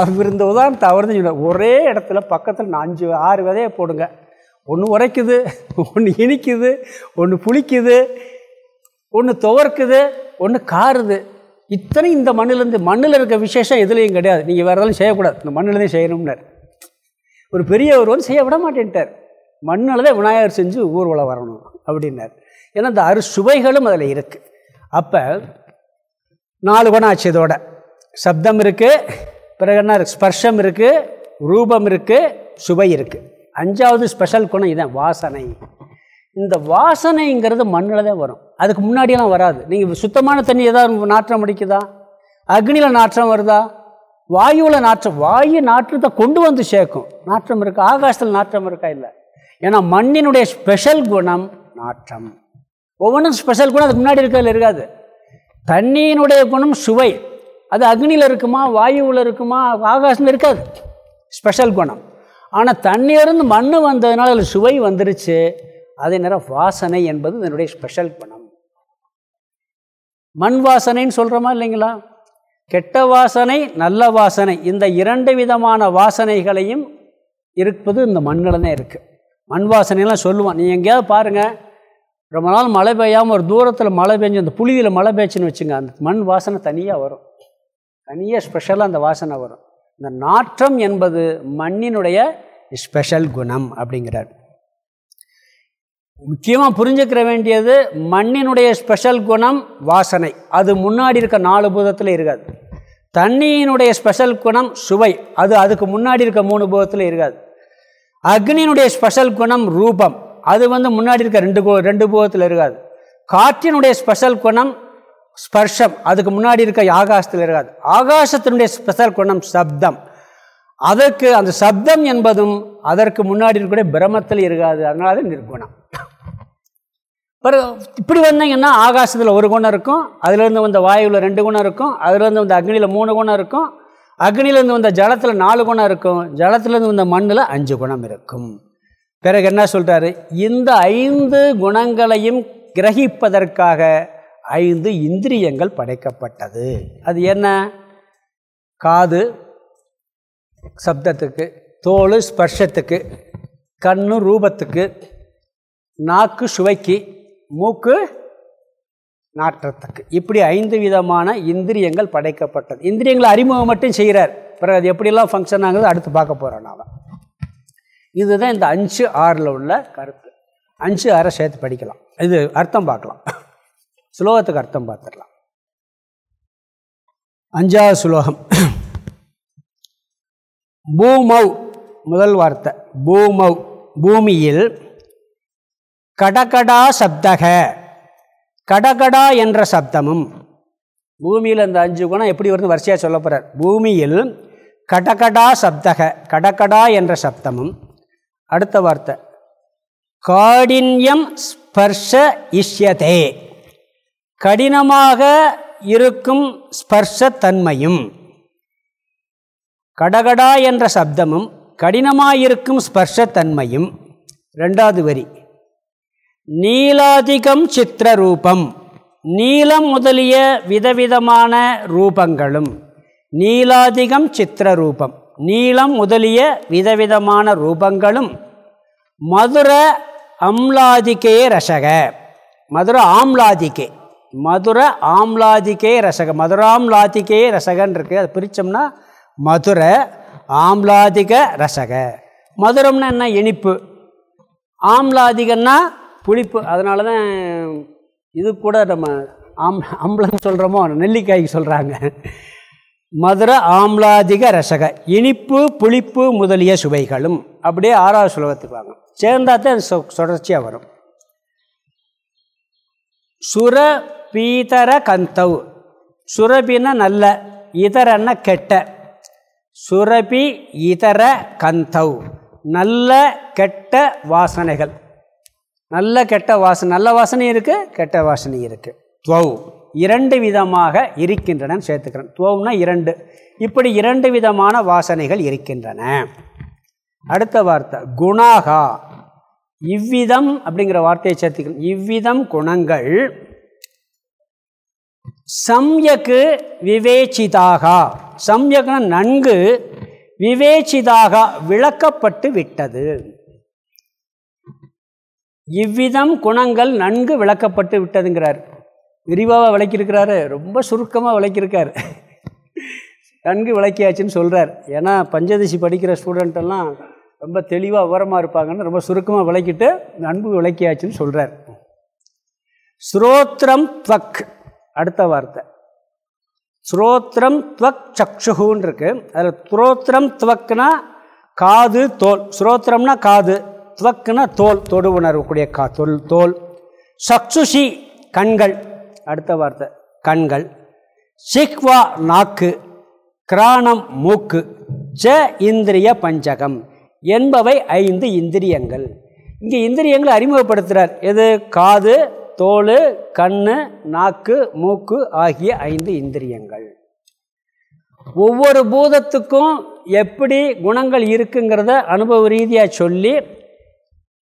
அவர் இருந்த உதாரணத்தை அவர் தான் சொல்ல ஒரே இடத்துல பக்கத்தில் நான் அஞ்சு ஆறு விதையை போடுங்க. ஒன்று உரைக்குது ஒன்று இனிக்குது ஒன்று புளிக்குது ஒன்று துவர்க்குது ஒன்று காருது. இத்தனை இந்த மண்ணிலேருந்து மண்ணில் இருக்க விசேஷம் எதுலேயும் கிடையாது. நீங்கள் வேறு எதாவது செய்யக்கூடாது. இந்த மண்ணில் செய்யணும்னார். ஒரு பெரியவர் வந்து செய்ய விட மாட்டேன்ட்டார். மண்ணில் தான் விநாயகர் செஞ்சு ஊர்வலம் வரணும் அப்படின்னார். ஏன்னா இந்த அறு சுவைகளும் அதில் இருக்குது அப்போ நாலு குணம் ஆச்சு இதோட. சப்தம் இருக்குது பிறகு என்ன ஸ்பர்ஷம் இருக்குது ரூபம் இருக்குது சுவை இருக்குது அஞ்சாவது ஸ்பெஷல் குணம் இதுதான் வாசனை. இந்த வாசனைங்கிறது மண்ணில் தான் வரும். அதுக்கு முன்னாடியெல்லாம் வராது. நீங்கள் சுத்தமான தண்ணி ஏதாவது நாற்றம் அடிக்குதா? அக்னியில் நாற்றம் வருதா? வாயுவில் நாற்றம் வாயு நாற்றத்தை கொண்டு வந்து சேர்க்கும். நாற்றம் இருக்கா? ஆகாசத்தில் நாற்றம் இருக்கா? இல்லை. ஏன்னா மண்ணினுடைய ஸ்பெஷல் குணம் நாற்றம். ஒவ்வொன்றும் ஸ்பெஷல் குணம் அதுக்கு முன்னாடி இருக்கிறதுல இருக்காது. தண்ணியினுடைய குணம் சுவை. அது அக்னியில் இருக்குமா? வாயுவில் இருக்குமா? ஆகாசம் இருக்காது. ஸ்பெஷல் குணம். ஆனால் தண்ணியிலிருந்து மண் வந்ததுனால அதில் சுவை வந்துருச்சு. அதே நேரம் வாசனை என்பது இதனுடைய ஸ்பெஷல் குணம். மண் வாசனைன்னு சொல்கிறோமா இல்லைங்களா? கெட்ட வாசனை நல்ல வாசனை இந்த இரண்டு விதமான வாசனைகளையும் இருப்பது இந்த மண்ணில் தான் இருக்குது மண் வாசனைலாம் சொல்லுவான். நீ எங்கேயாவது பாருங்கள் ரொம்ப நாள் மழை பெய்யாமல் ஒரு தூரத்தில் மழை பெஞ்சு அந்த புளியில் மழை பெய்ச்சுன்னு வச்சுங்க அந்த மண் வாசனை தனியாக வரும். தனியாக ஸ்பெஷலாக அந்த வாசனை வரும். இந்த நாற்றம் என்பது மண்ணினுடைய ஸ்பெஷல் குணம் அப்படிங்கிறார். முக்கியமாக புரிஞ்சுக்கிற வேண்டியது மண்ணினுடைய ஸ்பெஷல் குணம் வாசனை. அது முன்னாடி இருக்க நாலு பூதத்தில் இருக்காது. தண்ணியினுடைய ஸ்பெஷல் குணம் சுவை. அது அதுக்கு முன்னாடி இருக்க மூணு பூதத்தில் இருக்காது. அக்னியினுடைய ஸ்பெஷல் குணம் ரூபம். அது வந்து முன்னாடி இருக்க ரெண்டு ரெண்டு பூதத்தில் இருக்காது. காற்றினுடைய ஸ்பெஷல் குணம் ஸ்பர்ஷம். அதுக்கு முன்னாடி இருக்க ஆகாசத்தில் இருக்காது. ஆகாசத்தினுடைய ஸ்பெஷல் குணம் சப்தம். அதற்கு அந்த சப்தம் என்பதும் அதற்கு முன்னாடி இருக்கக்கூடிய பிரமத்தில் இருக்காது. அதனால தான் நிர்குணம். பிறகு இப்படி வந்தீங்கன்னா ஆகாசத்தில் ஒரு குணம் இருக்கும் அதுலேருந்து வந்த வாயுவில் ரெண்டு குணம் இருக்கும் அதுலேருந்து வந்த அக்னியில் மூணு குணம் இருக்கும் அக்னிலேருந்து வந்த ஜலத்தில் நாலு குணம் இருக்கும் ஜலத்துலேருந்து வந்த மண்ணில் அஞ்சு குணம் இருக்கும். பிறகு என்ன சொல்கிறாரு இந்த ஐந்து குணங்களையும் கிரகிப்பதற்காக ஐந்து இந்திரியங்கள் படைக்கப்பட்டது. அது என்ன? காது சப்தத்துக்கு தோல் ஸ்பர்ஷத்துக்கு கண்ணு ரூபத்துக்கு நாக்கு சுவைக்கு மூக்கு நாற்றத்துக்கு. இப்படி ஐந்து விதமான இந்திரியங்கள் படைக்கப்பட்டது. இந்திரியங்களை அறிமுகம் மட்டும் செய்கிறார். பிறகு அது எப்படிலாம் ஃபங்க்ஷன் ஆகுது அடுத்து பார்க்க போகிறோம் நான் இதுதான் இந்த அஞ்சு ஆறில் உள்ள கருத்து. அஞ்சு ஆறை சேர்த்து படிக்கலாம். இது அர்த்தம் பார்க்கலாம். சுலோகத்துக்கு அர்த்தம் பார்த்துடலாம். அஞ்சாவது சுலோகம் பூமௌ முதல் வார்த்தை. பூமௌ பூமியில் கடகடா சப்தக. கடகடா என்ற சப்தமும் பூமியில் அந்த அஞ்சு குணம் எப்படி வருது வரிசையாக சொல்ல போகிறார் பூமியில் கடகடா சப்தக கடகடா என்ற சப்தமும். அடுத்த வார்த்தை. காடின்யம் ஸ்பர்ஷ இஷ்யதே. கடினமாக இருக்கும் ஸ்பர்ஷத்தன்மையும். கடகடா என்ற சப்தமும் கடினமாயிருக்கும் ஸ்பர்ஷத்தன்மையும். ரெண்டாவது வரி. நீலாதிகம் சித்திரரூபம். நீலம் முதலிய விதவிதமான ரூபங்களும் நீலாதிகம் சித்திரரூபம். நீளம் முதலிய விதவிதமான ரூபங்களும் மதுர அம்லாதிக்கே ரசக. மதுர ஆம்லாதிக்கே மதுர ஆம்லாதிக்கே ரசக. மதுராம்லாதிக்கே ரசகன் இருக்குது அதை பிரித்தோம்னா மதுர ஆம்லாதிக ரசக. மதுரம்னா என்ன? இனிப்பு. ஆம்லாதிகன்னா புளிப்பு அதனால தான் இது கூட நம்ம ஆம் அம்பளம் சொல்கிறோமோ நெல்லிக்காய்க்கு சொல்கிறாங்க மதுர ஆம்லாதிக ரசக இனிப்பு புளிப்பு முதலிய சுவைகளும் அப்படியே ஆறாவது சுலகத்துக்கு வாங்க. சேர்ந்தாத்தான் சொ தொடர்ச்சியாக வரும். சுர பீதர கந்தவ். சுரபின்னா நல்ல இதரன்னா கெட்ட. சுரபி இதர கந்தவ். நல்ல கெட்ட வாசனைகள். நல்ல கெட்ட வாசனை நல்ல வாசனை இருக்குது கெட்ட வாசனை இருக்குது துவ் இரண்டு விதமாக இருக்கின்றன சேர்த்துக்கிறேன். துவம்னா இரண்டு. இப்படி இரண்டு விதமான வாசனைகள் இருக்கின்றன. அடுத்த வார்த்தை குணாகா. இவ்விதம் அப்படிங்கிற வார்த்தையை சேர்த்துக்கணும் இவ்விதம் குணங்கள் சம்யக்கு விவேச்சிதாக. சம்யக்னா நன்கு விவேச்சிதாக விளக்கப்பட்டு விட்டது. இவ்விதம் குணங்கள் நன்கு விளக்கப்பட்டு விட்டதுங்கிறார். விரிவாக விளக்கியிருக்கிறாரு. ரொம்ப சுருக்கமாக விளக்கியிருக்கார். நன்கு விளக்கியாச்சுன்னு சொல்கிறார் ஏன்னா பஞ்சதசி படிக்கிற ஸ்டூடெண்ட்டெல்லாம் ரொம்ப தெளிவாக விவரமாக இருப்பாங்கன்னு ரொம்ப சுருக்கமாக விளக்கிட்டு நன்கு விளக்கியாச்சுன்னு சொல்கிறார் ஸ்ரோத்ரம் துவக். அடுத்த வார்த்தை. ஸ்ரோத்ரம் துவக் சக்ஷுகுன்னு இருக்குது அதில் ஸ்ரோத்ரம் துவக்குனா காது தோல். ஸ்ரோத்ரம்னா காது. துவக்குனா தோல் தொடு உணர்வுக்கூடிய கா தொல் தோல். சக்சுஷி கண்கள். அடுத்த வார்த்தை கண்கள். சிக்வா நாக்கு. கிராணம் மூக்கு. ஜ இந்திரிய பஞ்சகம். என்பவை ஐந்து இந்திரியங்கள். இங்கே இந்திரியங்களை அறிமுகப்படுத்துகிறார் எது? காது தோல் கண் நாக்கு மூக்கு ஆகிய ஐந்து இந்திரியங்கள். ஒவ்வொரு பூதத்துக்கும் எப்படி குணங்கள் இருக்குங்கிறத அனுபவ ரீதியாக சொல்லி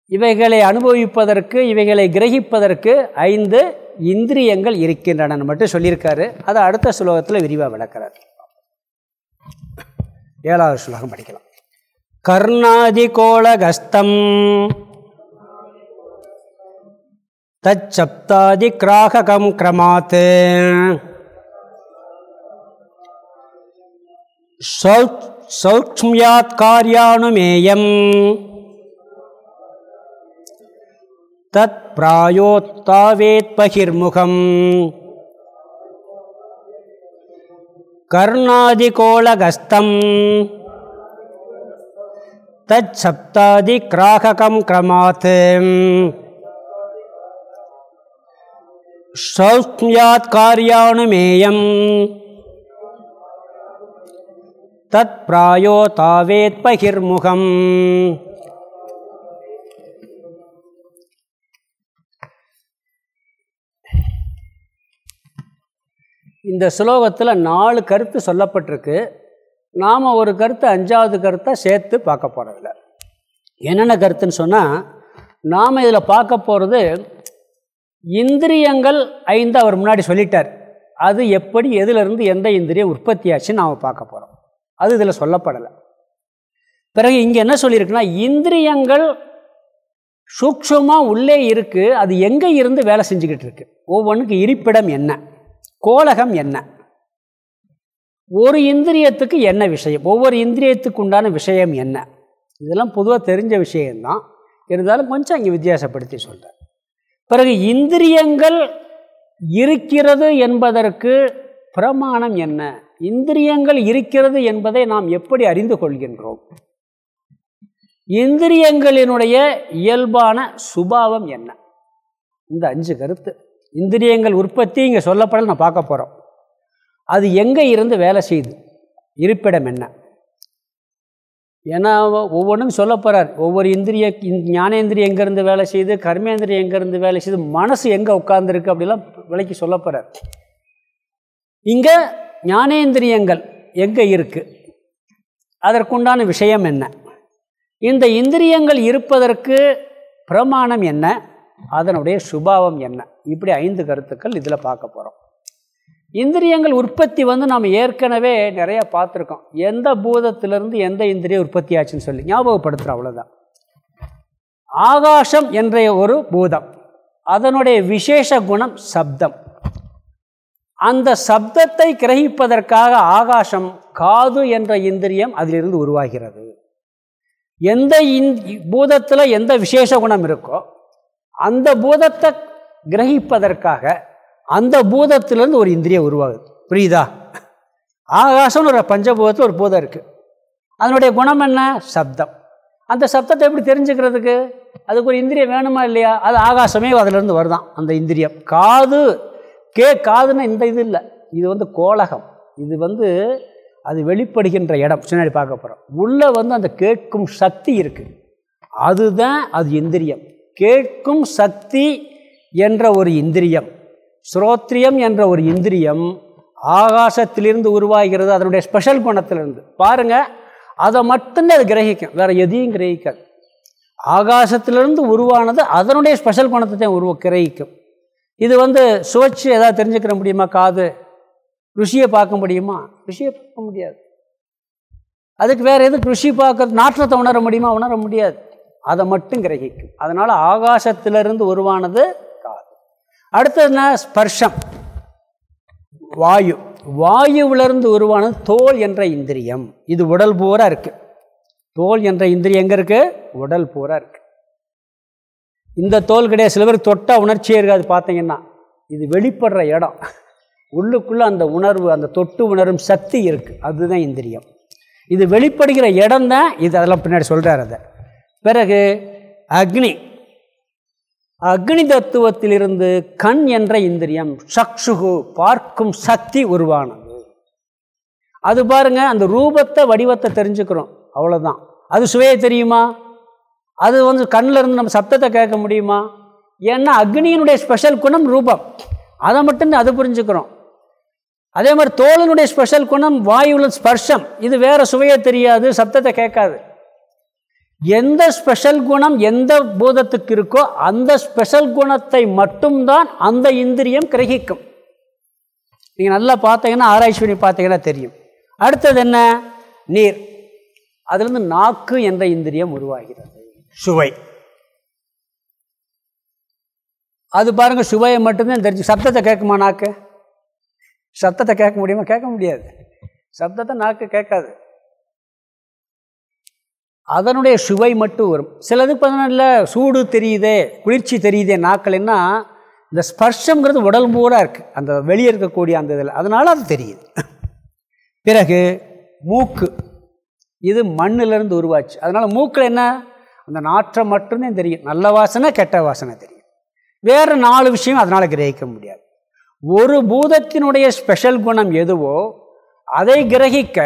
இவைகளை அனுபவிப்பதற்கு இவைகளை கிரகிப்பதற்கு ஐந்து இந்திரியங்கள் இருக்கின்றன மட்டும் சொல்லியிருக்காரு. அதை அடுத்த ஸ்லோகத்தில் விரிவாக விளக்கிறார். ஏழாவது ஸ்லோகம் படிக்கலாம். கருணாதி கோலகஸ்தம் தச்சப்தாதி கிராககம் கிரமாத் சௌக்ஷ்மியாத் காரியானுமேயம் தத் பிராயோத்தாவேத் பகிர்முகம் கர்ணாதிகோளகஸ்தம் தச்சப்தாதிக்ராககம் கிரமாத். சௌக்மியாத் காரியானுமேயம். தத் பிராயோ தாவேத் பகிர்முகம் இந்த ஸ்லோகத்தில் நாலு கருத்து சொல்லப்பட்டிருக்கு. நாம் ஒரு கருத்து அஞ்சாவது கருத்தை சேர்த்து பார்க்க போகிறதில்ல என்னென்ன கருத்துன்னு சொன்னால் நாம் இதில் பார்க்க போகிறது இந்திரியங்கள் ஐந்து அவர் முன்னாடி சொல்லிட்டார். அது எப்படி எதிலிருந்து எந்த இந்திரியம் உற்பத்தி ஆச்சுன்னு நாம் பார்க்க போகிறோம் அது இதில் சொல்லப்படலை. பிறகு இங்கே என்ன சொல்லியிருக்குன்னா இந்திரியங்கள் சூக்ஷமாக உள்ளே இருக்குது அது எங்கே இருந்து வேலை செஞ்சுக்கிட்டு இருக்கு? ஒவ்வொன்றுக்கு இருப்பிடம் என்ன? கோலகம் என்ன? ஒரு இந்திரியத்துக்கு என்ன விஷயம்? ஒவ்வொரு இந்திரியத்துக்கு உண்டான விஷயம் என்ன? இதெல்லாம் பொதுவாக தெரிஞ்ச விஷயம்தான். இருந்தாலும் கொஞ்சம் இங்கே வித்தியாசப்படுத்தி சொல்கிறேன் பிறகு இந்திரியங்கள் இருக்கிறது என்பதற்கு பிரமாணம் என்ன? இந்திரியங்கள் இருக்கிறது என்பதை நாம் எப்படி அறிந்து கொள்கின்றோம்? இந்திரியங்களினுடைய இயல்பான சுபாவம் என்ன? இந்த அஞ்சு கருத்து. இந்திரியங்கள் உற்பத்தி இங்கே சொல்லப்படல நான் பார்க்க போகிறோம் அது எங்கே இருந்து வேலை செய்யுது? இருப்பிடம் என்ன? ஏன்னா ஒவ்வொன்றும் சொல்ல போகிறார் ஒவ்வொரு இந்திரிய ஞானேந்திரியம் எங்கேருந்து வேலை செய்யுது? கர்மேந்திரியம் எங்கேருந்து வேலை செய்யுது? மனசு எங்கே உட்காந்துருக்கு அப்படிலாம் விலைக்கு சொல்ல போகிறார் இங்கே ஞானேந்திரியங்கள் எங்கே இருக்குது அதற்குண்டான விஷயம் என்ன? இந்த இந்திரியங்கள் இருப்பதற்கு பிரமாணம் என்ன? அதனுடைய சுபாவம் என்ன? இப்படி ஐந்து கருத்துக்கள் இதில் பார்க்க போகிறோம் இந்திரியங்கள் உற்பத்தி வந்து நாம் ஏற்கனவே நிறையா பார்த்துருக்கோம். எந்த பூதத்திலிருந்து எந்த இந்திரியம் உற்பத்தி ஆச்சுன்னு சொல்லி ஞாபகப்படுத்துகிறோம் அவ்வளோதான் ஆகாசம் என்ற ஒரு பூதம் அதனுடைய விசேஷ குணம் சப்தம். அந்த சப்தத்தை கிரகிப்பதற்காக ஆகாசம் காது என்ற இந்திரியம் அதிலிருந்து உருவாகிறது. எந்த இந் பூதத்தில் எந்த விசேஷ குணம் இருக்கோ அந்த பூதத்தை கிரகிப்பதற்காக அந்த பூதத்திலேருந்து ஒரு இந்திரியம் உருவாகுது. புரியுதா? ஆகாசம்னு ஒரு பஞ்சபூதத்தில் ஒரு பூதம் இருக்குது அதனுடைய குணம் என்ன? சப்தம். அந்த சப்தத்தை எப்படி தெரிஞ்சுக்கிறதுக்கு? அதுக்கு ஒரு இந்திரியம் வேணுமா இல்லையா? அது ஆகாசமே அதிலிருந்து வருதான் அந்த இந்திரியம். காது கே காதுன்னா இந்த இது இல்லை. இது வந்து கோலகம். இது வந்து அது வெளிப்படுகின்ற இடம். பின்னாடி பார்க்க போகிறோம் உள்ளே வந்து அந்த கேட்கும் சக்தி இருக்குது அதுதான் அது இந்திரியம். கேட்கும் சக்தி என்ற ஒரு இந்திரியம். ஸ்ரோத்ரியம் என்ற ஒரு இந்திரியம் ஆகாசத்திலிருந்து உருவாகிறது அதனுடைய ஸ்பெஷல் குணத்திலிருந்து. பாருங்கள் அதை மட்டும்தான் அது கிரகிக்கும் வேறு எதையும் கிரகிக்காது. ஆகாசத்திலிருந்து உருவானது அதனுடைய ஸ்பெஷல் குணத்தை தான் உருவ கிரகிக்கும். இது வந்து சுவைச்சு எதாவது தெரிஞ்சுக்கிற முடியுமா? காது. ருஷியை பார்க்க முடியுமா? ருஷியை பார்க்க முடியாது. அதுக்கு வேறு எதுக்கு ருஷி பார்க்கறது நாற்றத்தை உணர முடியுமா? உணர முடியாது. அதை மட்டும் கிரகிக்கும். அதனால் ஆகாசத்திலிருந்து உருவானது அடுத்ததுனா ஸ்பர்ஷம். வாயு. வாயுவிலிருந்து உருவானது தோல் என்ற இந்திரியம். இது உடல் பூரா இருக்குது தோல் என்ற இந்திரியம் எங்கே இருக்குது உடல் பூரா இருக்குது இந்த தோல் கிடையாது. சில பேர் தொட்டால் உணர்ச்சியே இருக்காது. பார்த்தீங்கன்னா இது வெளிப்படுற இடம். உள்ளுக்குள்ளே அந்த உணர்வு அந்த தொட்டு உணரும் சக்தி இருக்குது அதுதான் இந்திரியம். இது வெளிப்படுகிற இடம் தான் இது அதெல்லாம் பின்னாடி சொல்கிறார் அதை. பிறகு அக்னி. அக்னி தத்துவத்திலிருந்து கண் என்ற இந்திரியம் சக்ஷுகு பார்க்கும் சக்தி உருவானது. அது பாருங்க அந்த ரூபத்தை வடிவத்தை தெரிஞ்சுக்கிறோம். அவ்வளோதான் அது சுவையை தெரியுமா? அது வந்து கண்ணில் இருந்து நம்ம சப்தத்தை கேட்க முடியுமா? ஏன்னா அக்னியினுடைய ஸ்பெஷல் குணம் ரூபம். அதை மட்டும்தான் அது புரிஞ்சுக்கிறோம். அதே மாதிரி தோழனுடைய ஸ்பெஷல் குணம் வாயுவில் ஸ்பர்ஷம். இது வேறு சுவையை தெரியாது சப்தத்தை கேட்காது. எந்த ஸ்பெஷல் குணம் எந்த பூதத்துக்கு இருக்கோ அந்த ஸ்பெஷல் குணத்தை மட்டும்தான் அந்த இந்திரியம் கிரகிக்கும். நீங்கள் நல்லா பார்த்தீங்கன்னா ஆராய்ச்சி பண்ணி பார்த்தீங்கன்னா தெரியும். அடுத்தது என்ன? நீர். அதுலேருந்து நாக்கு என்ற இந்திரியம் உருவாகிறது. சுவை. அது பாருங்கள் சுவையை மட்டும்தான் தெரிஞ்சு. சப்தத்தை கேட்குமா நாக்கு? சப்தத்தை கேட்க முடியுமா? கேட்க முடியாது. சப்தத்தை நாக்கு கேட்காது. அதனுடைய சுவை மட்டும் வரும். சிலதுக்கு பார்த்தீங்கன்னா சூடு தெரியுதே குளிர்ச்சி தெரியுதே நாக்கள்னா இந்த ஸ்பர்ஷங்கிறது உடல் பூரா இருக்குது அந்த வெளியே இருக்கக்கூடிய அந்த இதில். அதனால் அது தெரியுது. பிறகு மூக்கு. இது மண்ணிலிருந்து உருவாச்சு. அதனால் மூக்கில் என்ன அந்த நாற்றம் மட்டும்தான் தெரியும். நல்ல வாசனை கெட்ட வாசனை தெரியும். வேறு நாலு விஷயம் அதனால் கிரகிக்க முடியாது. ஒரு பூதத்தினுடைய ஸ்பெஷல் குணம் எதுவோ அதை கிரகிக்க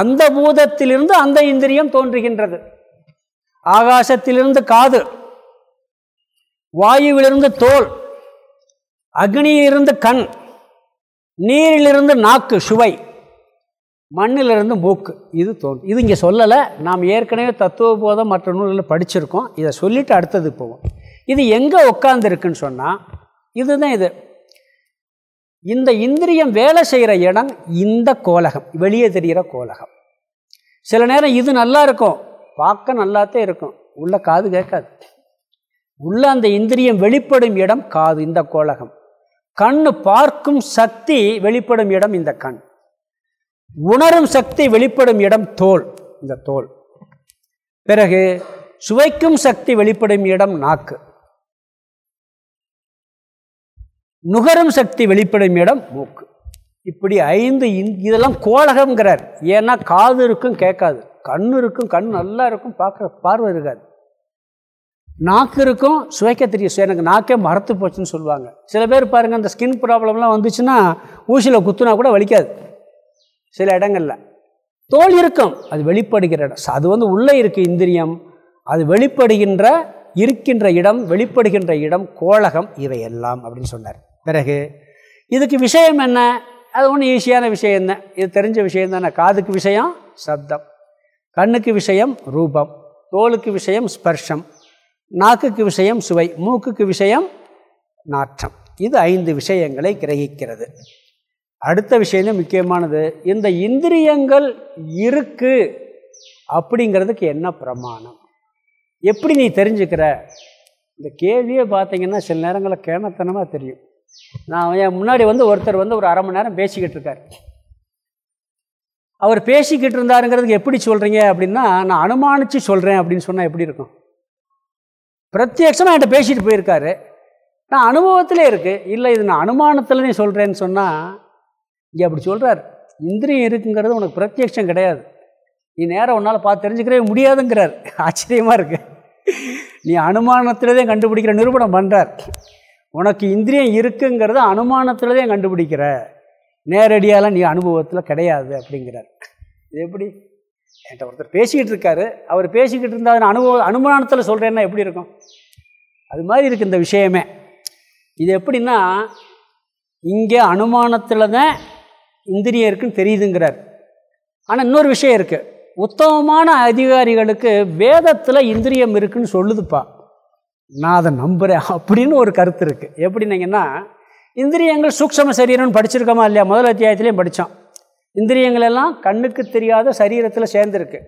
அந்த பூதத்திலிருந்து அந்த இந்திரியம் தோன்றுகின்றது. ஆகாசத்திலிருந்து காது வாயுவிலிருந்து தோல் அக்னியிலிருந்து கண் நீரிலிருந்து நாக்கு சுவை மண்ணிலிருந்து மூக்கு. இது தோன்றும் இது இங்கே சொல்லலை. நாம் ஏற்கனவே தத்துவ போதம் மற்ற நூல்களில் படிச்சிருக்கோம். இதை சொல்லிவிட்டு அடுத்தது போவோம். இது எங்கே உட்காந்துருக்குன்னு சொன்னால் இதுதான் இது. இந்த இந்திரியம் வேலை செய்கிற இடம் இந்த கோலகம் வெளியே தெரிகிற கோலகம். சில நேரம் இது நல்லா இருக்கும் பார்க்க நல்லாத்தே இருக்கும். உள்ள காது கேட்காது. உள்ள அந்த இந்திரியம் வெளிப்படும் இடம் காது இந்த கோலகம். கண்ணு பார்க்கும் சக்தி வெளிப்படும் இடம் இந்த கண். உணரும் சக்தி வெளிப்படும் இடம் தோல் இந்த தோல். பிறகு சுவைக்கும் சக்தி வெளிப்படும் இடம் நாக்கு. நுகரும் சக்தி வெளிப்படும் இடம் மூக்கு. இப்படி ஐந்து இதெல்லாம் கோலகம்ங்கிறார். ஏன்னா காது இருக்கும் கேட்காது. கண் இருக்கும் கண் நல்லா இருக்கும் பார்க்குற பார்வை இருக்காது. நாக்கு இருக்கும் சுவைக்க தெரியும். எனக்கு நாக்கே மரத்து போச்சுன்னு சொல்லுவாங்க. சில பேர் பாருங்கள் அந்த ஸ்கின் ப்ராப்ளம்லாம் வந்துச்சுன்னா ஊசியில் குத்துனா கூட வலிக்காது. சில இடங்களில். தோல் இருக்கும் அது வெளிப்படுகிற இடம். அது வந்து உள்ளே இருக்குது இந்திரியம். அது வெளிப்படுகின்ற இருக்கின்ற இடம் வெளிப்படுகின்ற இடம் கோலகம் இவையெல்லாம் அப்படின்னு சொன்னார். பிறகு இதுக்கு விஷயம் என்ன? அது ஒன்றும் ஈஸியான விஷயம் என்ன? இது தெரிஞ்ச விஷயம் தானே. காதுக்கு விஷயம் சப்தம். கண்ணுக்கு விஷயம் ரூபம். தோலுக்கு விஷயம் ஸ்பர்ஷம். நாக்குக்கு விஷயம் சுவை. மூக்குக்கு விஷயம் நாற்றம். இது ஐந்து விஷயங்களை கிரகிக்கிறது. அடுத்த விஷயம் முக்கியமானது. இந்த இந்திரியங்கள் இருக்கு அப்படிங்கிறதுக்கு என்ன பிரமாணம்? எப்படி நீ தெரிஞ்சுக்கிற? இந்த கேள்வியே பார்த்தீங்கன்னா சில நேரங்களில் கேணத்தனமாக தெரியும். நான் என் முன்னாடி வந்து ஒருத்தர் வந்து ஒரு அரை மணி நேரம் பேசிக்கிட்டு இருக்கார். அவர் பேசிக்கிட்டு இருந்தாருங்கிறதுக்கு எப்படி சொல்கிறீங்க அப்படின்னா நான் அனுமானித்து சொல்கிறேன் அப்படின்னு சொன்னால் எப்படி இருக்கும்? பிரத்யட்சமாக என்கிட்ட பேசிட்டு போயிருக்காரு. நான் அனுபவத்திலே இருக்குது இல்லை இது நான் அனுமானத்துலனே சொல்கிறேன்னு சொன்னால் இங்கே அப்படி சொல்கிறார் இந்திரியம் இருக்குங்கிறது உனக்கு பிரத்யட்சம் கிடையாது. நீ நேரம் உன்னால் பார்த்து தெரிஞ்சுக்கவே முடியாதுங்கிறார். ஆச்சரியமாக இருக்குது நீ அனுமானத்திலே கண்டுபிடிக்கிற நிரூபணம் பண்ணுறார் உனக்கு இந்திரியம் இருக்குங்கிறத அனுமானத்தில் தான் கண்டுபிடிக்கிற? நேரடியாலாம் நீ அனுபவத்தில் கிடையாது அப்படிங்கிறார். இது எப்படி? என்கிட்ட ஒருத்தர் பேசிக்கிட்டு இருக்காரு. அவர் பேசிக்கிட்டு இருந்தால் அனுபவ அனுமானத்தில் சொல்கிறேன்னா எப்படி இருக்கும்? அது மாதிரி இருக்குது இந்த விஷயமே. இது எப்படின்னா இங்கே அனுமானத்தில் தான் இந்திரியம் இருக்குன்னு தெரியுதுங்கிறார். ஆனால் இன்னொரு விஷயம் இருக்குது உத்தமமான அதிகாரிகளுக்கு வேதத்தில் இந்திரியம் இருக்குன்னு சொல்லுதுப்பா. நான் அதை நம்புகிறேன் அப்படின்னு ஒரு கருத்து இருக்குது எப்படின்னீங்கன்னா இந்திரியங்கள் சூக்ஷம சரீரம்னு படிச்சிருக்கோமா இல்லையா? முதல் அத்தியாயத்துலேயும் படித்தோம் இந்திரியங்கள் எல்லாம் கண்ணுக்கு தெரியாத சரீரத்தில் சேர்ந்துருக்கு.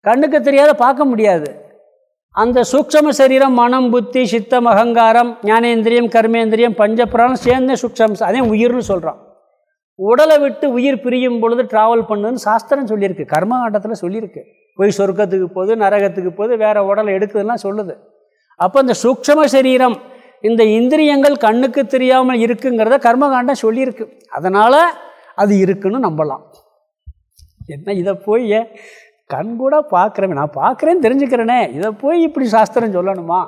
கண்ணுக்கு தெரியாத பார்க்க முடியாது. அந்த சூக்ஷம சரீரம் மனம் புத்தி சித்தம் அகங்காரம் ஞானேந்திரியம் கர்மேந்திரியம் பஞ்சபிராணம் சேர்ந்த சூக்ஷம் அதே உயிர்னு சொல்கிறோம் உடலை விட்டு உயிர் பிரியும் பொழுது ட்ராவல் பண்ணுன்னு சாஸ்திரம் சொல்லியிருக்கு. கர்மகாண்டத்தில் சொல்லியிருக்கு. போய் சொர்க்கத்துக்கு போகுது நரகத்துக்கு போகுது வேறு உடலை எடுக்குதுலாம் சொல்லுது. அப்போ இந்த சூக்ஷம சரீரம் இந்த இந்திரியங்கள் கண்ணுக்கு தெரியாமல் இருக்குங்கிறத கர்மகாண்டம் சொல்லியிருக்கு. அதனால் அது இருக்குன்னு நம்பலாம். என்ன இதை போய் கண் கூட பார்க்குறேன் நான் பார்க்குறேன்னு தெரிஞ்சுக்கிறேனே இதை போய் இப்படி சாஸ்திரம் சொல்லணுமா?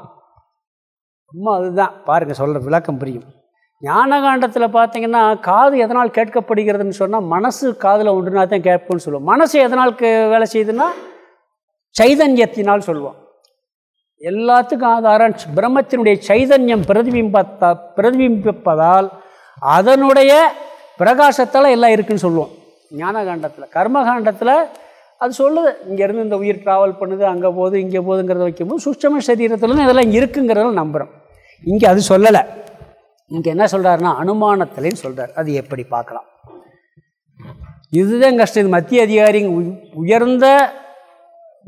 சும்மா அதுதான். பாருங்கள் சொல்கிற விளக்கம் புரியும். ஞானகாண்டத்தில் பார்த்தீங்கன்னா காது எதனால் கேட்கப்படுகிறதுன்னு சொன்னால் மனசு காதில் ஒன்றுனா தான் கேட்போன்னு சொல்லுவோம். மனசு எதனால் வேலை செய்யுதுன்னா சைதன்யத்தினால் சொல்லுவோம். எல்லாத்துக்கும் ஆதாரம். பிரம்மத்தினுடைய சைதன்யம் பிரதிபிம்பத்த பிரதிபிம்பிப்பதால் அதனுடைய பிரகாசத்தால் எல்லாம் இருக்குன்னு சொல்லுவோம். ஞானகாண்டத்தில் கர்மகாண்டத்தில் அது சொல்லுது. இங்கேருந்து இந்த உயிர் ட்ராவல் பண்ணுது அங்கே போகுது இங்கே போகுதுங்கிறத வைக்கும்போது சுஷ்டம சரீரத்துலன்னு இதெல்லாம் இருக்குங்கிறத நம்புகிறோம் இங்கே அது சொல்லலை. இங்கே என்ன சொல்கிறாருன்னா அனுமானத்திலேன்னு சொல்கிறார் அது எப்படி பார்க்கலாம்? இதுதான் கஷ்டம். இது மத்திய அதிகாரிங்க உயர்ந்த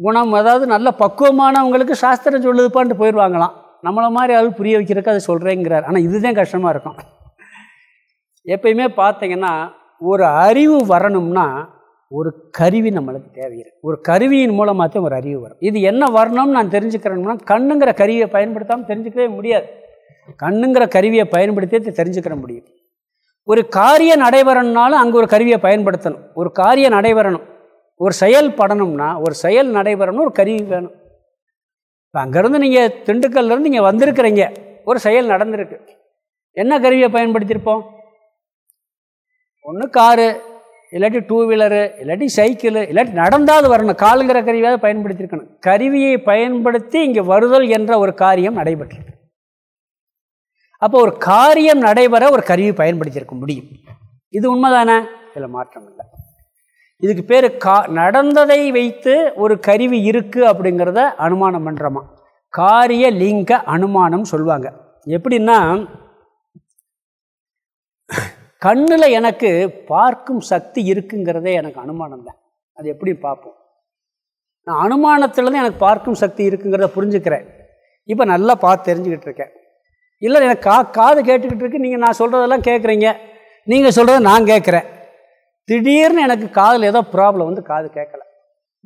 குணம் அதாவது நல்ல பக்குவமானவங்களுக்கு சாஸ்திரம் சொல்லுதுப்பான்ட்டு போயிடுவாங்களாம். நம்மளை மாதிரி ஆள் புரிய வைக்கிறதுக்கு அதை சொல்கிறேங்கிறார் ஆனால் இதுதான் கஷ்டமாக இருக்கும். எப்பயுமே பார்த்தீங்கன்னா ஒரு அறிவு வரணும்னா ஒரு கருவி நம்மளுக்கு தேவையில்லை ஒரு கருவியின் மூலமாக தான் ஒரு அறிவு வரும். இது என்ன வரணும்னு நான் தெரிஞ்சுக்கிறேன்னா கண்ணுங்கிற கருவியை பயன்படுத்தாமல் தெரிஞ்சுக்கவே முடியாது. கண்ணுங்கிற கருவியை பயன்படுத்தி தெரிஞ்சுக்கிற முடியும். ஒரு காரியம் நடைபெறணுனாலும் அங்கே ஒரு கருவியை பயன்படுத்தணும். ஒரு காரியம் நடைபெறணும் ஒரு செயல் படணும்னா ஒரு செயல் நடைபெறணும் ஒரு கருவி வேணும். இப்போ அங்கேருந்து நீங்கள் திண்டுக்கல்லேருந்து இங்கே வந்திருக்கிறீங்க ஒரு செயல் நடந்திருக்கு. என்ன கருவியை பயன்படுத்தியிருப்போம்? ஒன்று காரு இல்லாட்டி டூ வீலரு இல்லாட்டி சைக்கிளு இல்லாட்டி நடந்தாது வரணும். காலுங்கிற கருவியாவது பயன்படுத்தியிருக்கணும். கருவியை பயன்படுத்தி இங்கே வருதல் என்ற ஒரு காரியம் நடைபெற்றிருக்கு. அப்போ ஒரு காரியம் நடைபெற ஒரு கருவி பயன்படுத்தியிருக்க முடியும். இது உண்மைதானே? இதில் மாற்றம் இல்லை. இதுக்கு பேர் கா நடந்ததை வைத்து ஒரு கருவி இருக்குது அப்படிங்கிறத அனுமானம் பண்ணுறோமா காரிய லிங்க அனுமானம் சொல்லுவாங்க எப்படின்னா கண்ணில் எனக்கு பார்க்கும் சக்தி இருக்குங்கிறதே எனக்கு அனுமானம் தான். அது எப்படி பார்ப்போம்? நான் அனுமானத்துலேருந்து எனக்கு பார்க்கும் சக்தி இருக்குங்கிறத புரிஞ்சுக்கிறேன். இப்போ நல்லா பார்த்து தெரிஞ்சுக்கிட்டு இருக்கேன். இல்லை எனக்கு கா காது கேட்டுக்கிட்டு இருக்கு. நீங்கள் நான் சொல்கிறதெல்லாம் கேட்குறீங்க நீங்கள் சொல்கிறத நான் கேட்குறேன் திடீர்னு எனக்கு காதில் ஏதோ ப்ராப்ளம் வந்து காது கேட்கல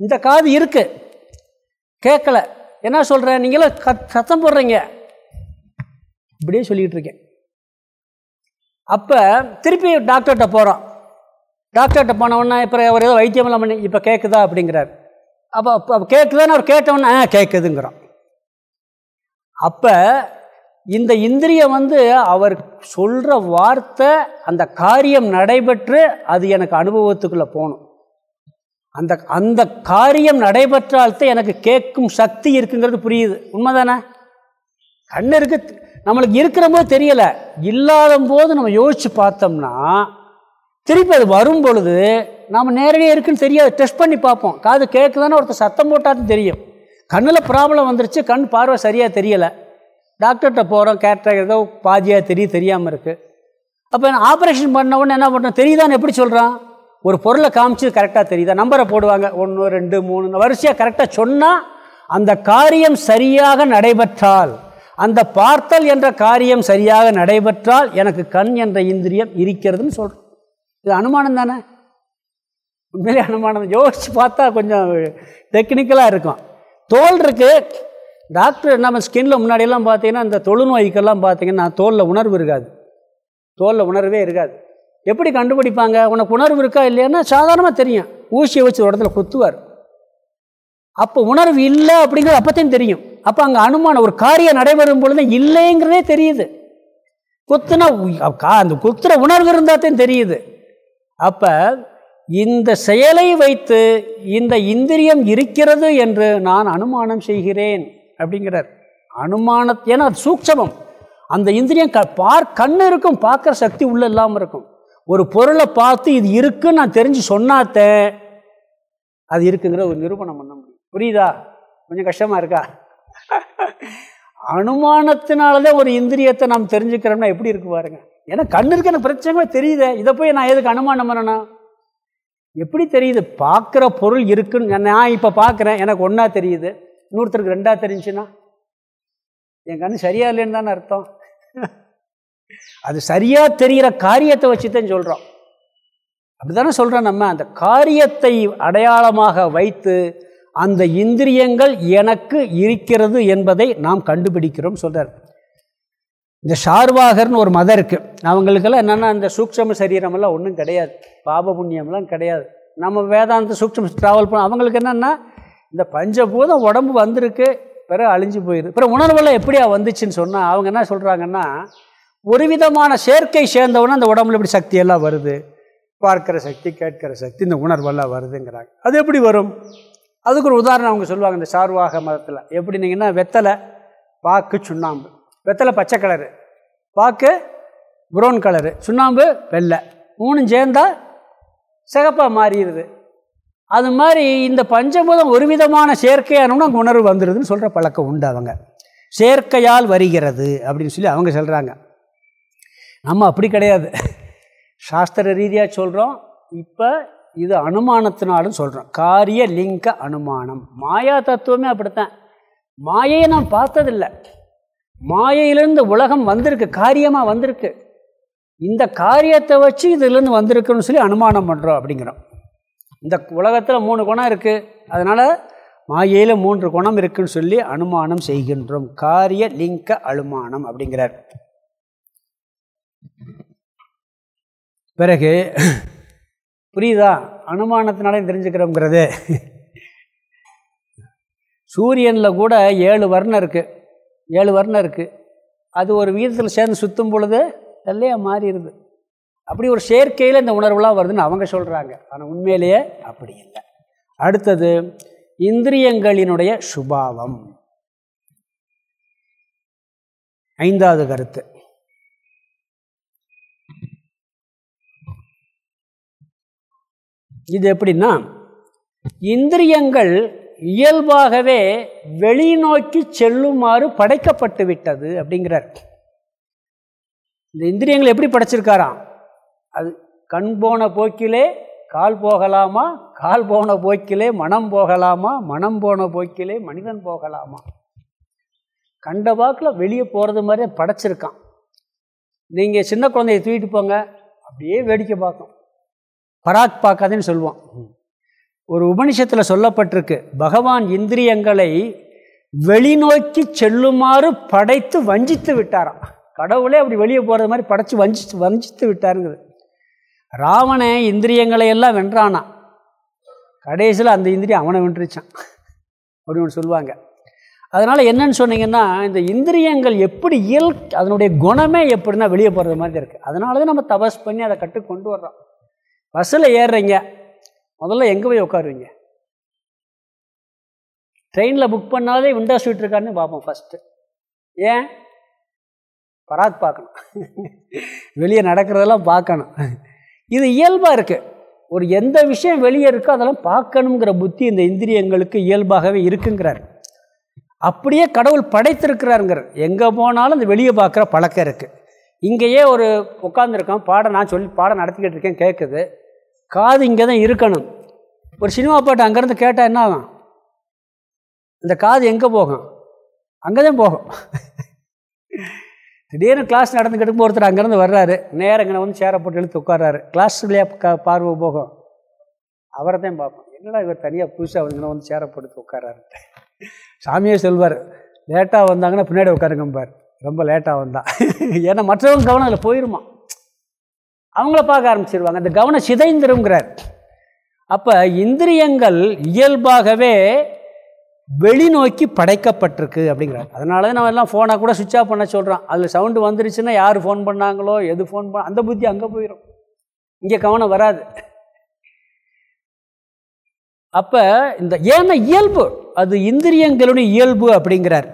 இந்த காது இருக்குது கேட்கல என்ன சொல்கிறேன் நீங்களும் கத் சத்தம் போடுறீங்க. இப்படியே சொல்லிக்கிட்டு இருக்கேன். அப்போ திருப்பி டாக்டர்கிட்ட போகிறோம் டாக்டர்கிட்ட போனவுடனே இப்போ அவர் ஏதோ வைத்தியமெல்லாம் பண்ணி இப்போ கேட்குதா அப்படிங்கிறார். அப்போ அப்போ கேட்குதான்னு அவர் கேட்டவுடனே ஆ கேட்குதுங்கிறோம் அப்போ இந்த இந்திரியம் வந்து அவர் சொல்கிற வார்த்தை அந்த காரியம் நடைபெற்று அது எனக்கு அனுபவத்துக்குள்ளே போகணும். அந்த அந்த காரியம் நடைபெற்றால்தான் எனக்கு கேட்கும் சக்தி இருக்குங்கிறது புரியுது. உண்மைதானே? கண்ணு இருக்கு நம்மளுக்கு இருக்கிற போது தெரியலை. இல்லாத போது நம்ம யோசித்து பார்த்தோம்னா திருப்பி அது வரும் பொழுது நாம் நேரடியாக இருக்குன்னு தெரியாது. டெஸ்ட் பண்ணி பார்ப்போம். காது கேட்குதானே ஒருத்தர் சத்தம் போட்டாலும் தெரியும். கண்ணில் ப்ராப்ளம் வந்துருச்சு கண் பார்வை சரியாக தெரியலை. டாக்டர்கிட்ட போகிறோம் கேட்டால் ஏதோ பாதியாக தெரியும் தெரியாமல் இருக்குது அப்போ ஆப்ரேஷன் பண்ண உடனே என்ன பண்ணுறோம் தெரியுதான்னு எப்படி சொல்கிறான் ஒரு பொருளை காமிச்சு கரெக்டாக தெரியுதா? நம்பரை போடுவாங்க. ஒன்று ரெண்டு மூணு வரிசையாக கரெக்டாக சொன்னால் அந்த காரியம் சரியாக நடைபெற்றால் அந்த பார்த்தல் என்ற காரியம் சரியாக நடைபெற்றால் எனக்கு கண் என்ற இந்திரியம் இருக்கிறதுன்னு சொல்கிறோம் இது அனுமானம் தானே? உண்மையிலே அனுமானம். யோசித்து பார்த்தா கொஞ்சம் டெக்னிக்கலாக இருக்கும். தோல் இருக்குது டாக்டர் நம்ம ஸ்கின்னில் முன்னாடியெல்லாம் பார்த்தீங்கன்னா அந்த தொழுநோய்க்கெல்லாம் பார்த்தீங்கன்னா தோலில் உணர்வு இருக்காது. தோலில் உணர்வே இருக்காது. எப்படி கண்டுபிடிப்பாங்க? உனக்கு உணர்வு இருக்கா இல்லையான்னா சாதாரணமாக தெரியும். ஊசியை வச்சு ஒரு இடத்துல குத்துவார். அப்போ உணர்வு இல்லை அப்படிங்கிறது அப்போத்தையும் தெரியும். அப்போ அங்கே அனுமானம் ஒரு காரியம் நடைபெறும் பொழுது இல்லைங்கிறதே தெரியுது. குத்துனா அந்த குத்துற உணர்வு இருந்தாத்தையும் தெரியுது. அப்போ இந்த செயலை வைத்து இந்த இந்திரியம் இருக்கிறது என்று நான் அனுமானம் செய்கிறேன். அப்படிங்கிறார். அனுமானத் ஏன்னா அது சூட்சமம் அந்த இந்திரியம் க பார் கண்ணு இருக்கும் பார்க்குற சக்தி உள்ளே இல்லாமல் இருக்கும். ஒரு பொருளை பார்த்து இது இருக்குன்னு நான் தெரிஞ்சு சொன்னாத்த அது இருக்குங்கிற ஒரு நிரூபணம் பண்ண முடியும். புரியுதா? கொஞ்சம் கஷ்டமாக இருக்கா? அனுமானத்தினாலதான் ஒரு இந்திரியத்தை நாம் தெரிஞ்சுக்கிறோம்னா எப்படி இருக்கு பாருங்க. ஏன்னா கண்ணு இருக்க எனக்கு பிரச்சனை தெரியுது. இதை போய் நான் எதுக்கு அனுமானம் பண்ணணும்? எப்படி தெரியுது? பார்க்குற பொருள் இருக்குன்னு நான் இப்போ பார்க்குறேன் எனக்கு ஒன்றா தெரியுது. இன்னொருத்தருக்கு ரெண்டாக தெரிஞ்சுன்னா என் கண்ணு சரியா இல்லைன்னு தானே அர்த்தம். அது சரியாக தெரிகிற காரியத்தை வச்சு தான் சொல்கிறோம் அப்படித்தானே சொல்கிறோம் நம்ம? அந்த காரியத்தை அடையாளமாக வைத்து அந்த இந்திரியங்கள் எனக்கு இருக்கிறது என்பதை நாம் கண்டுபிடிக்கிறோம் சொல்கிறார் இந்த ஷார்வாகர்னு ஒரு மதம் இருக்குது அவங்களுக்கெல்லாம் என்னென்னா இந்த சூக்ஷம சரீரமெல்லாம் ஒன்றும் கிடையாது. பாப புண்ணியம்லாம் கிடையாது. நம்ம வேதாந்த சூக்ஷம் ட்ராவல் பண்ண அவங்களுக்கு என்னென்னா இந்த பஞ்சபூதம் உடம்பு வந்திருக்கு பிறகு அழிஞ்சு போயிடுது பிறகு உணர்வெல்லாம் எப்படியா வந்துச்சுன்னு சொன்னால் அவங்க என்ன சொல்கிறாங்கன்னா ஒரு விதமான சேர்க்கை சேர்ந்தவுடனே அந்த உடம்புல இப்படி சக்தியெல்லாம் வருது. பார்க்குற சக்தி கேட்கிற சக்தி இந்த உணர்வெல்லாம் வருதுங்கிறாங்க. அது எப்படி வரும்? அதுக்கு ஒரு உதாரணம் அவங்க சொல்லுவாங்க இந்த சார்வாக மதத்தில். எப்படின்னீங்கன்னா வெத்தலை பாக்கு சுண்ணாம்பு. வெத்தலை பச்சை கலரு. பாக்கு ப்ரௌன் கலரு. சுண்ணாம்பு வெள்ளை. மூணும் சேர்ந்தால் சிகப்பாக மாறிடுது. அது மாதிரி இந்த பஞ்சபூதம் ஒரு விதமான செயற்கையான அங்கே உணர்வு வந்துடுதுன்னு சொல்கிற பழக்கம் உண்டு அவங்க. செயற்கையால் வருகிறது அப்படின்னு சொல்லி அவங்க சொல்கிறாங்க நம்ம அப்படி கிடையாது. சாஸ்திர ரீதியாக சொல்கிறோம் இப்போ இது அனுமானத்தினாலும் சொல்கிறோம் காரிய லிங்க அனுமானம். மாயா தத்துவமே அப்படித்தான். மாயையை நான் பார்த்ததில்லை. மாயையிலேருந்து உலகம் வந்திருக்கு காரியமாக வந்திருக்கு. இந்த காரியத்தை வச்சு இதுலேருந்து வந்திருக்குன்னு சொல்லி அனுமானம் பண்ணுறோம் அப்படிங்கிறோம். இந்த உலகத்தில் மூணு குணம் இருக்குது அதனால் மாயையில் மூன்று குணம் இருக்குன்னு சொல்லி அனுமானம் செய்கின்றோம். காரிய லிங்க அனுமானம் அப்படிங்கிறார். பிறகு புரியுதா? அனுமானத்தினாலே தெரிஞ்சுக்கிறோங்கிறது சூரியனில் கூட ஏழு வர்ணம் இருக்குது ஏழு வர்ணம் இருக்குது அது ஒரு வீதத்தில் சேர்ந்து சுற்றும் பொழுது எல்லையாக மாறிடுது. அப்படி ஒரு செயற்கையில் இந்த உணர்வுலாம் வருதுன்னு அவங்க சொல்கிறாங்க ஆனால் உண்மையிலேயே அப்படி இல்லை. அடுத்தது இந்திரியங்களினுடைய சுபாவம். ஐந்தாவது கருத்து. இது எப்படின்னா இந்திரியங்கள் இயல்பாகவே வெளிநோக்கி செல்லுமாறு படைக்கப்பட்டு விட்டது அப்படிங்கிறார். இந்த இந்திரியங்கள் எப்படி படைச்சிருக்காராம்? அது கண் போன போக்கிலே கால் போகலாமா? கால் போன போக்கிலே மனம் போகலாமா? மனம் போன போக்கிலே மனிதன் போகலாமா? கண்ட வாக்கில் வெளியே போகிறது மாதிரி படைச்சிருக்கான். நீங்கள் சின்ன குழந்தைய தூக்கிட்டு போங்க. அப்படியே வேடிக்கை பார்க்கும். பராக் பார்க்காதுன்னு சொல்லுவோம் ஒரு உபனிஷத்தில் சொல்லப்பட்டிருக்கு பகவான் இந்திரியங்களை வெளிநோக்கி செல்லுமாறு படைத்து வஞ்சித்து விட்டாராம். கடவுளே அப்படி வெளியே போகிறது மாதிரி படைச்சு வஞ்சித்து வஞ்சித்து விட்டாருங்கிறது ராவண இந்திரியங்களை எல்லாம் வென்றானா? கடைசியில் அந்த இந்திரியம் அவனை வென்றுச்சான். அப்படின்னு சொல்லுவாங்க. அதனால் என்னன்னு சொன்னீங்கன்னா இந்த இந்திரியங்கள் எப்படி இயல் அதனுடைய குணமே எப்படின்னா வெளியே போகிறது மாதிரி இருக்குது அதனால தான் நம்ம தபஸ் பண்ணி அதை கட்டு கொண்டு வர்றோம். பஸ்ஸில் ஏறுறீங்க. முதல்ல எங்கே போய் உட்காருவீங்க? ட்ரெயினில் புக் பண்ணாலே விண்டோ சீட் இருக்கான்னு பார்ப்போம் ஃபஸ்ட்டு ஏன்? பராத் பார்க்கணும். வெளியே நடக்கிறதெல்லாம் பார்க்கணும். இது இயல்பாக இருக்குது ஒரு எந்த விஷயம் வெளியே இருக்கோ அதெல்லாம் பார்க்கணுங்கிற புத்தி இந்த இந்திரியங்களுக்கு இயல்பாகவே இருக்குங்கிறார். அப்படியே கடவுள் படைத்திருக்கிறாருங்கிறார். எங்கே போனாலும் இந்த வெளியே பார்க்குற பழக்கம் இருக்குது இங்கேயே ஒரு உட்காந்துருக்கோம் பாடம் நான் சொல்லி பாடம் நடத்திக்கிட்டு இருக்கேன் கேட்குது காது இங்கே தான் இருக்கணும். ஒரு சினிமா பாட்டு அங்கேருந்து கேட்டால் என்ன ஆகும்? இந்த காது எங்கே போகும்? அங்கே தான் போகும். திடீர்னு கிளாஸ் நடந்துக்கிட்டு ஒருத்தர் அங்கேருந்து வர்றாரு. நேரம் இங்கே வந்து சேரை போட்டு எழுத்து உட்கார்றாரு. கிளாஸ்லேயே க பார்வை போகும். அவரை தான் பார்ப்போம். என்னடா இவர் தனியாக புதுசாக வந்து வந்து சேரை போட்டு உட்காராரு சாமியே சொல்வார் லேட்டாக வந்தாங்கன்னா பின்னாடி உட்காருங்கம்பார். ரொம்ப லேட்டாக வந்தால் ஏன்னா மற்றவங்க கவனம் அதில் போயிருமா? அவங்கள பார்க்க ஆரம்பிச்சிருவாங்க. அந்த கவனம் சிதைந்துருங்கிறார் அப்போ இந்திரியங்கள் இயல்பாகவே வெளிநோக்கி படைக்கப்பட்டிருக்கு அப்படிங்கிறார் அதனால தான் நம்ம எல்லாம் ஃபோனை கூட சுவிட்ச் ஆஃப் பண்ண சொல்கிறோம் அதில் சவுண்டு வந்துருச்சுன்னா யார் ஃபோன் பண்ணாங்களோ எது ஃபோன் பண்ண அந்த புத்தி அங்கே போயிடும் இங்கே கவனம் வராது. அப்போ இந்த ஏன்னா இயல்பு அது இந்திரியங்களுடைய இயல்பு அப்படிங்கிறார்.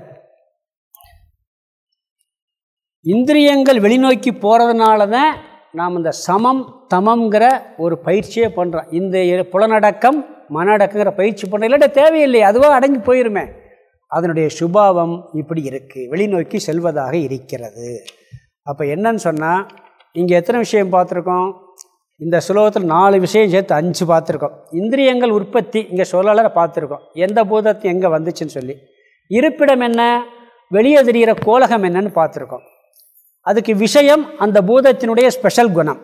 இந்திரியங்கள் வெளிநோக்கி போகிறதுனால தான் நாம் இந்த சமம் தமங்கிற ஒரு பயிற்சியே பண்ணுறோம் இந்த புலனடக்கம் மன அடக்குங்கிற பயிற்சி பண்ண இல்லாட்ட தேவையில்லை அதுவாக அடங்கி போயிருமே. அதனுடைய சுபாவம் இப்படி இருக்குது வெளிநோக்கி செல்வதாக இருக்கிறது. அப்போ என்னன்னு சொன்னால் இங்கே எத்தனை விஷயம் பார்த்துருக்கோம்? இந்த சுலோகத்தில் நாலு விஷயம் சேர்த்து அஞ்சு பார்த்துருக்கோம். இந்திரியங்கள் உற்பத்தி இங்கே சொல்லலை பார்த்துருக்கோம். எந்த பூதத்தை எங்கே வந்துச்சுன்னு சொல்லி. இருப்பிடம் என்ன? வெளியே தெரிகிற கோலகம் என்னன்னு பார்த்துருக்கோம். அதுக்கு விஷயம் அந்த பூதத்தினுடைய ஸ்பெஷல் குணம்.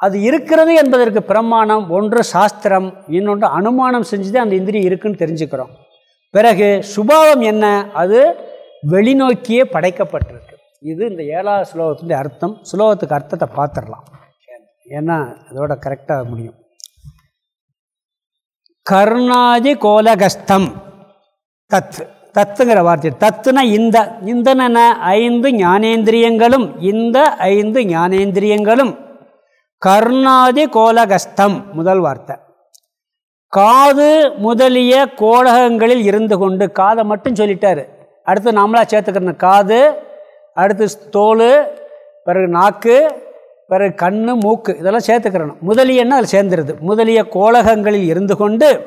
அது இருக்கிறது என்பதற்கு பிரமாணம் ஒன்று சாஸ்திரம் இன்னொன்று அனுமானம் செஞ்சு தான் அந்த இந்திரியம் இருக்குன்னு தெரிஞ்சுக்கிறோம். பிறகு சுபாவம் என்ன? அது வெளிநோக்கியே படைக்கப்பட்டிருக்கு. இது இந்த ஏழாவது ஸ்லோகத்துடைய அர்த்தம். ஸ்லோகத்துக்கு அர்த்தத்தை பார்த்துடலாம். ஏன்னா அதோட கரெக்டாக முடியும். கர்ணாதி கோலகஸ்தம். தத் தத்துங்கிற வார்த்தை. தத்துனா இந்த. இந்தன ஐந்து ஞானேந்திரியங்களும் இந்த ஐந்து ஞானேந்திரியங்களும். கர்ணாதி கோலகஸ்தம் முதல் வார்த்தை. காது முதலிய கோலகங்களில் இருந்து கொண்டு காதை மட்டும் சொல்லிட்டார். அடுத்து நாமளாக சேர்த்துக்கிறோம் காது அடுத்து தோல் பிறகு நாக்கு பிறகு கண் மூக்கு இதெல்லாம் சேர்த்துக்கிறணும். முதலியன்னா அதில் சேர்ந்துருது? முதலிய கோலகங்களில் இருந்து கொண்டு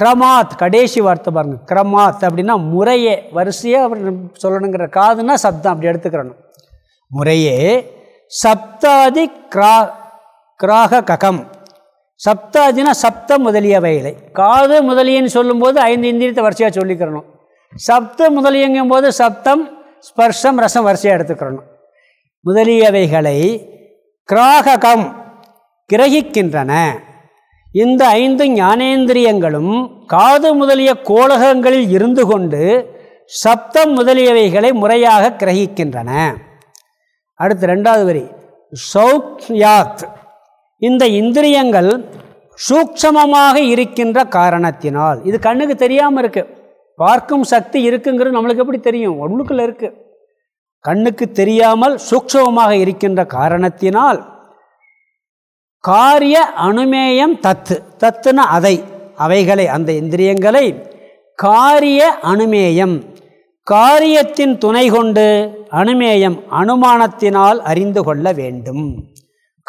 கிரமாத் கடைசி வார்த்தை பாருங்கள் கிரமாத் அப்படின்னா முறையே வரிசையாக சொல்லணுங்கிற காதுன்னா சப்தம் அப்படி எடுத்துக்கிறணும். முறையே சப்தாதி கிரா கிராக ககம் சப்தாதினா சப்தம் முதலியவைகளை காது முதலியன்னு சொல்லும்போது ஐந்து இந்திரியத்தை வரிசையாக சொல்லிக்கிறணும். சப்தம் முதலியங்கும் போது சப்தம் ஸ்பர்ஷம் ரசம் வரிசையாக எடுத்துக்கிறணும். முதலியவைகளை கிராககம் கிரகிக்கின்றன. இந்த ஐந்து ஞானேந்திரியங்களும் காது முதலிய கோலகங்களில் இருந்து கொண்டு சப்தம் முதலியவைகளை முறையாக கிரகிக்கின்றன. அடுத்து ரெண்டாவது வரி. சௌக்யாத். இந்த இந்திரியங்கள் சூக்ஷமமாக இருக்கின்ற காரணத்தினால். இது கண்ணுக்கு தெரியாமல் இருக்குது பார்க்கும் சக்தி இருக்குங்கிறது நம்மளுக்கு எப்படி தெரியும்? உள்ளுக்குள்ளே இருக்குது கண்ணுக்கு தெரியாமல் சூக்ஷமமாக இருக்கின்ற காரணத்தினால். காரிய அனுமேயம் தத்து. தத்துன அதை. அவைகளை அந்த இந்திரியங்களை. காரிய அனுமேயம். காரியத்தின் துணை கொண்டு அனுமேயம் அனுமானத்தினால் அறிந்து கொள்ள வேண்டும்.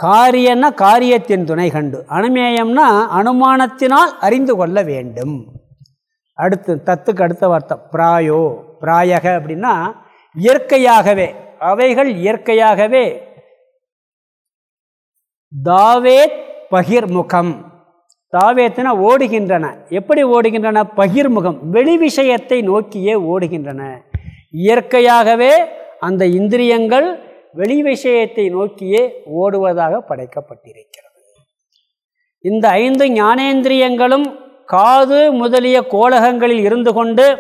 காரியன்னா காரியத்தின் துணை கண்டு. அனுமேயம்னா அனுமானத்தினால் அறிந்து கொள்ள வேண்டும். அடுத்து தத்துக்கு அடுத்த வார்த்தை பிராயோ. பிராயக அப்படின்னா இயற்கையாகவே அவைகள் இயற்கையாகவே தாவேத் பகிர்முகம். தாவேத்தின ஓடுகின்றன. எப்படி ஓடுகின்றன? பகிர்முகம் வெளி விஷயத்தை நோக்கியே ஓடுகின்றன. இயற்கையாகவே அந்த இந்திரியங்கள் வெளி விஷயத்தை நோக்கியே ஓடுவதாக படைக்கப்பட்டிருக்கிறது. இந்த ஐந்து ஞானேந்திரியங்களும் காது முதலிய கோலகங்களில் இருந்து கொண்டு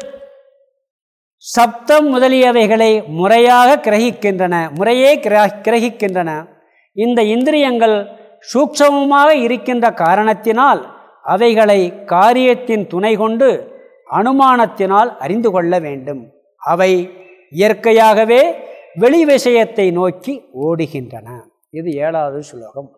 சப்தம் முதலியவைகளை முறையாக கிரகிக்கின்றன முறையே கிரகிக்கின்றன. இந்த இந்திரியங்கள் சூக்ஷமமாக இருக்கின்ற காரணத்தினால் அவைகளை காரியத்தின் துணை கொண்டு அனுமானத்தினால் அறிந்து கொள்ள வேண்டும். அவை இயற்கையாகவே வெளி விஷயத்தை நோக்கி ஓடுகின்றன. இது ஏழாவது ஸ்லோகம்.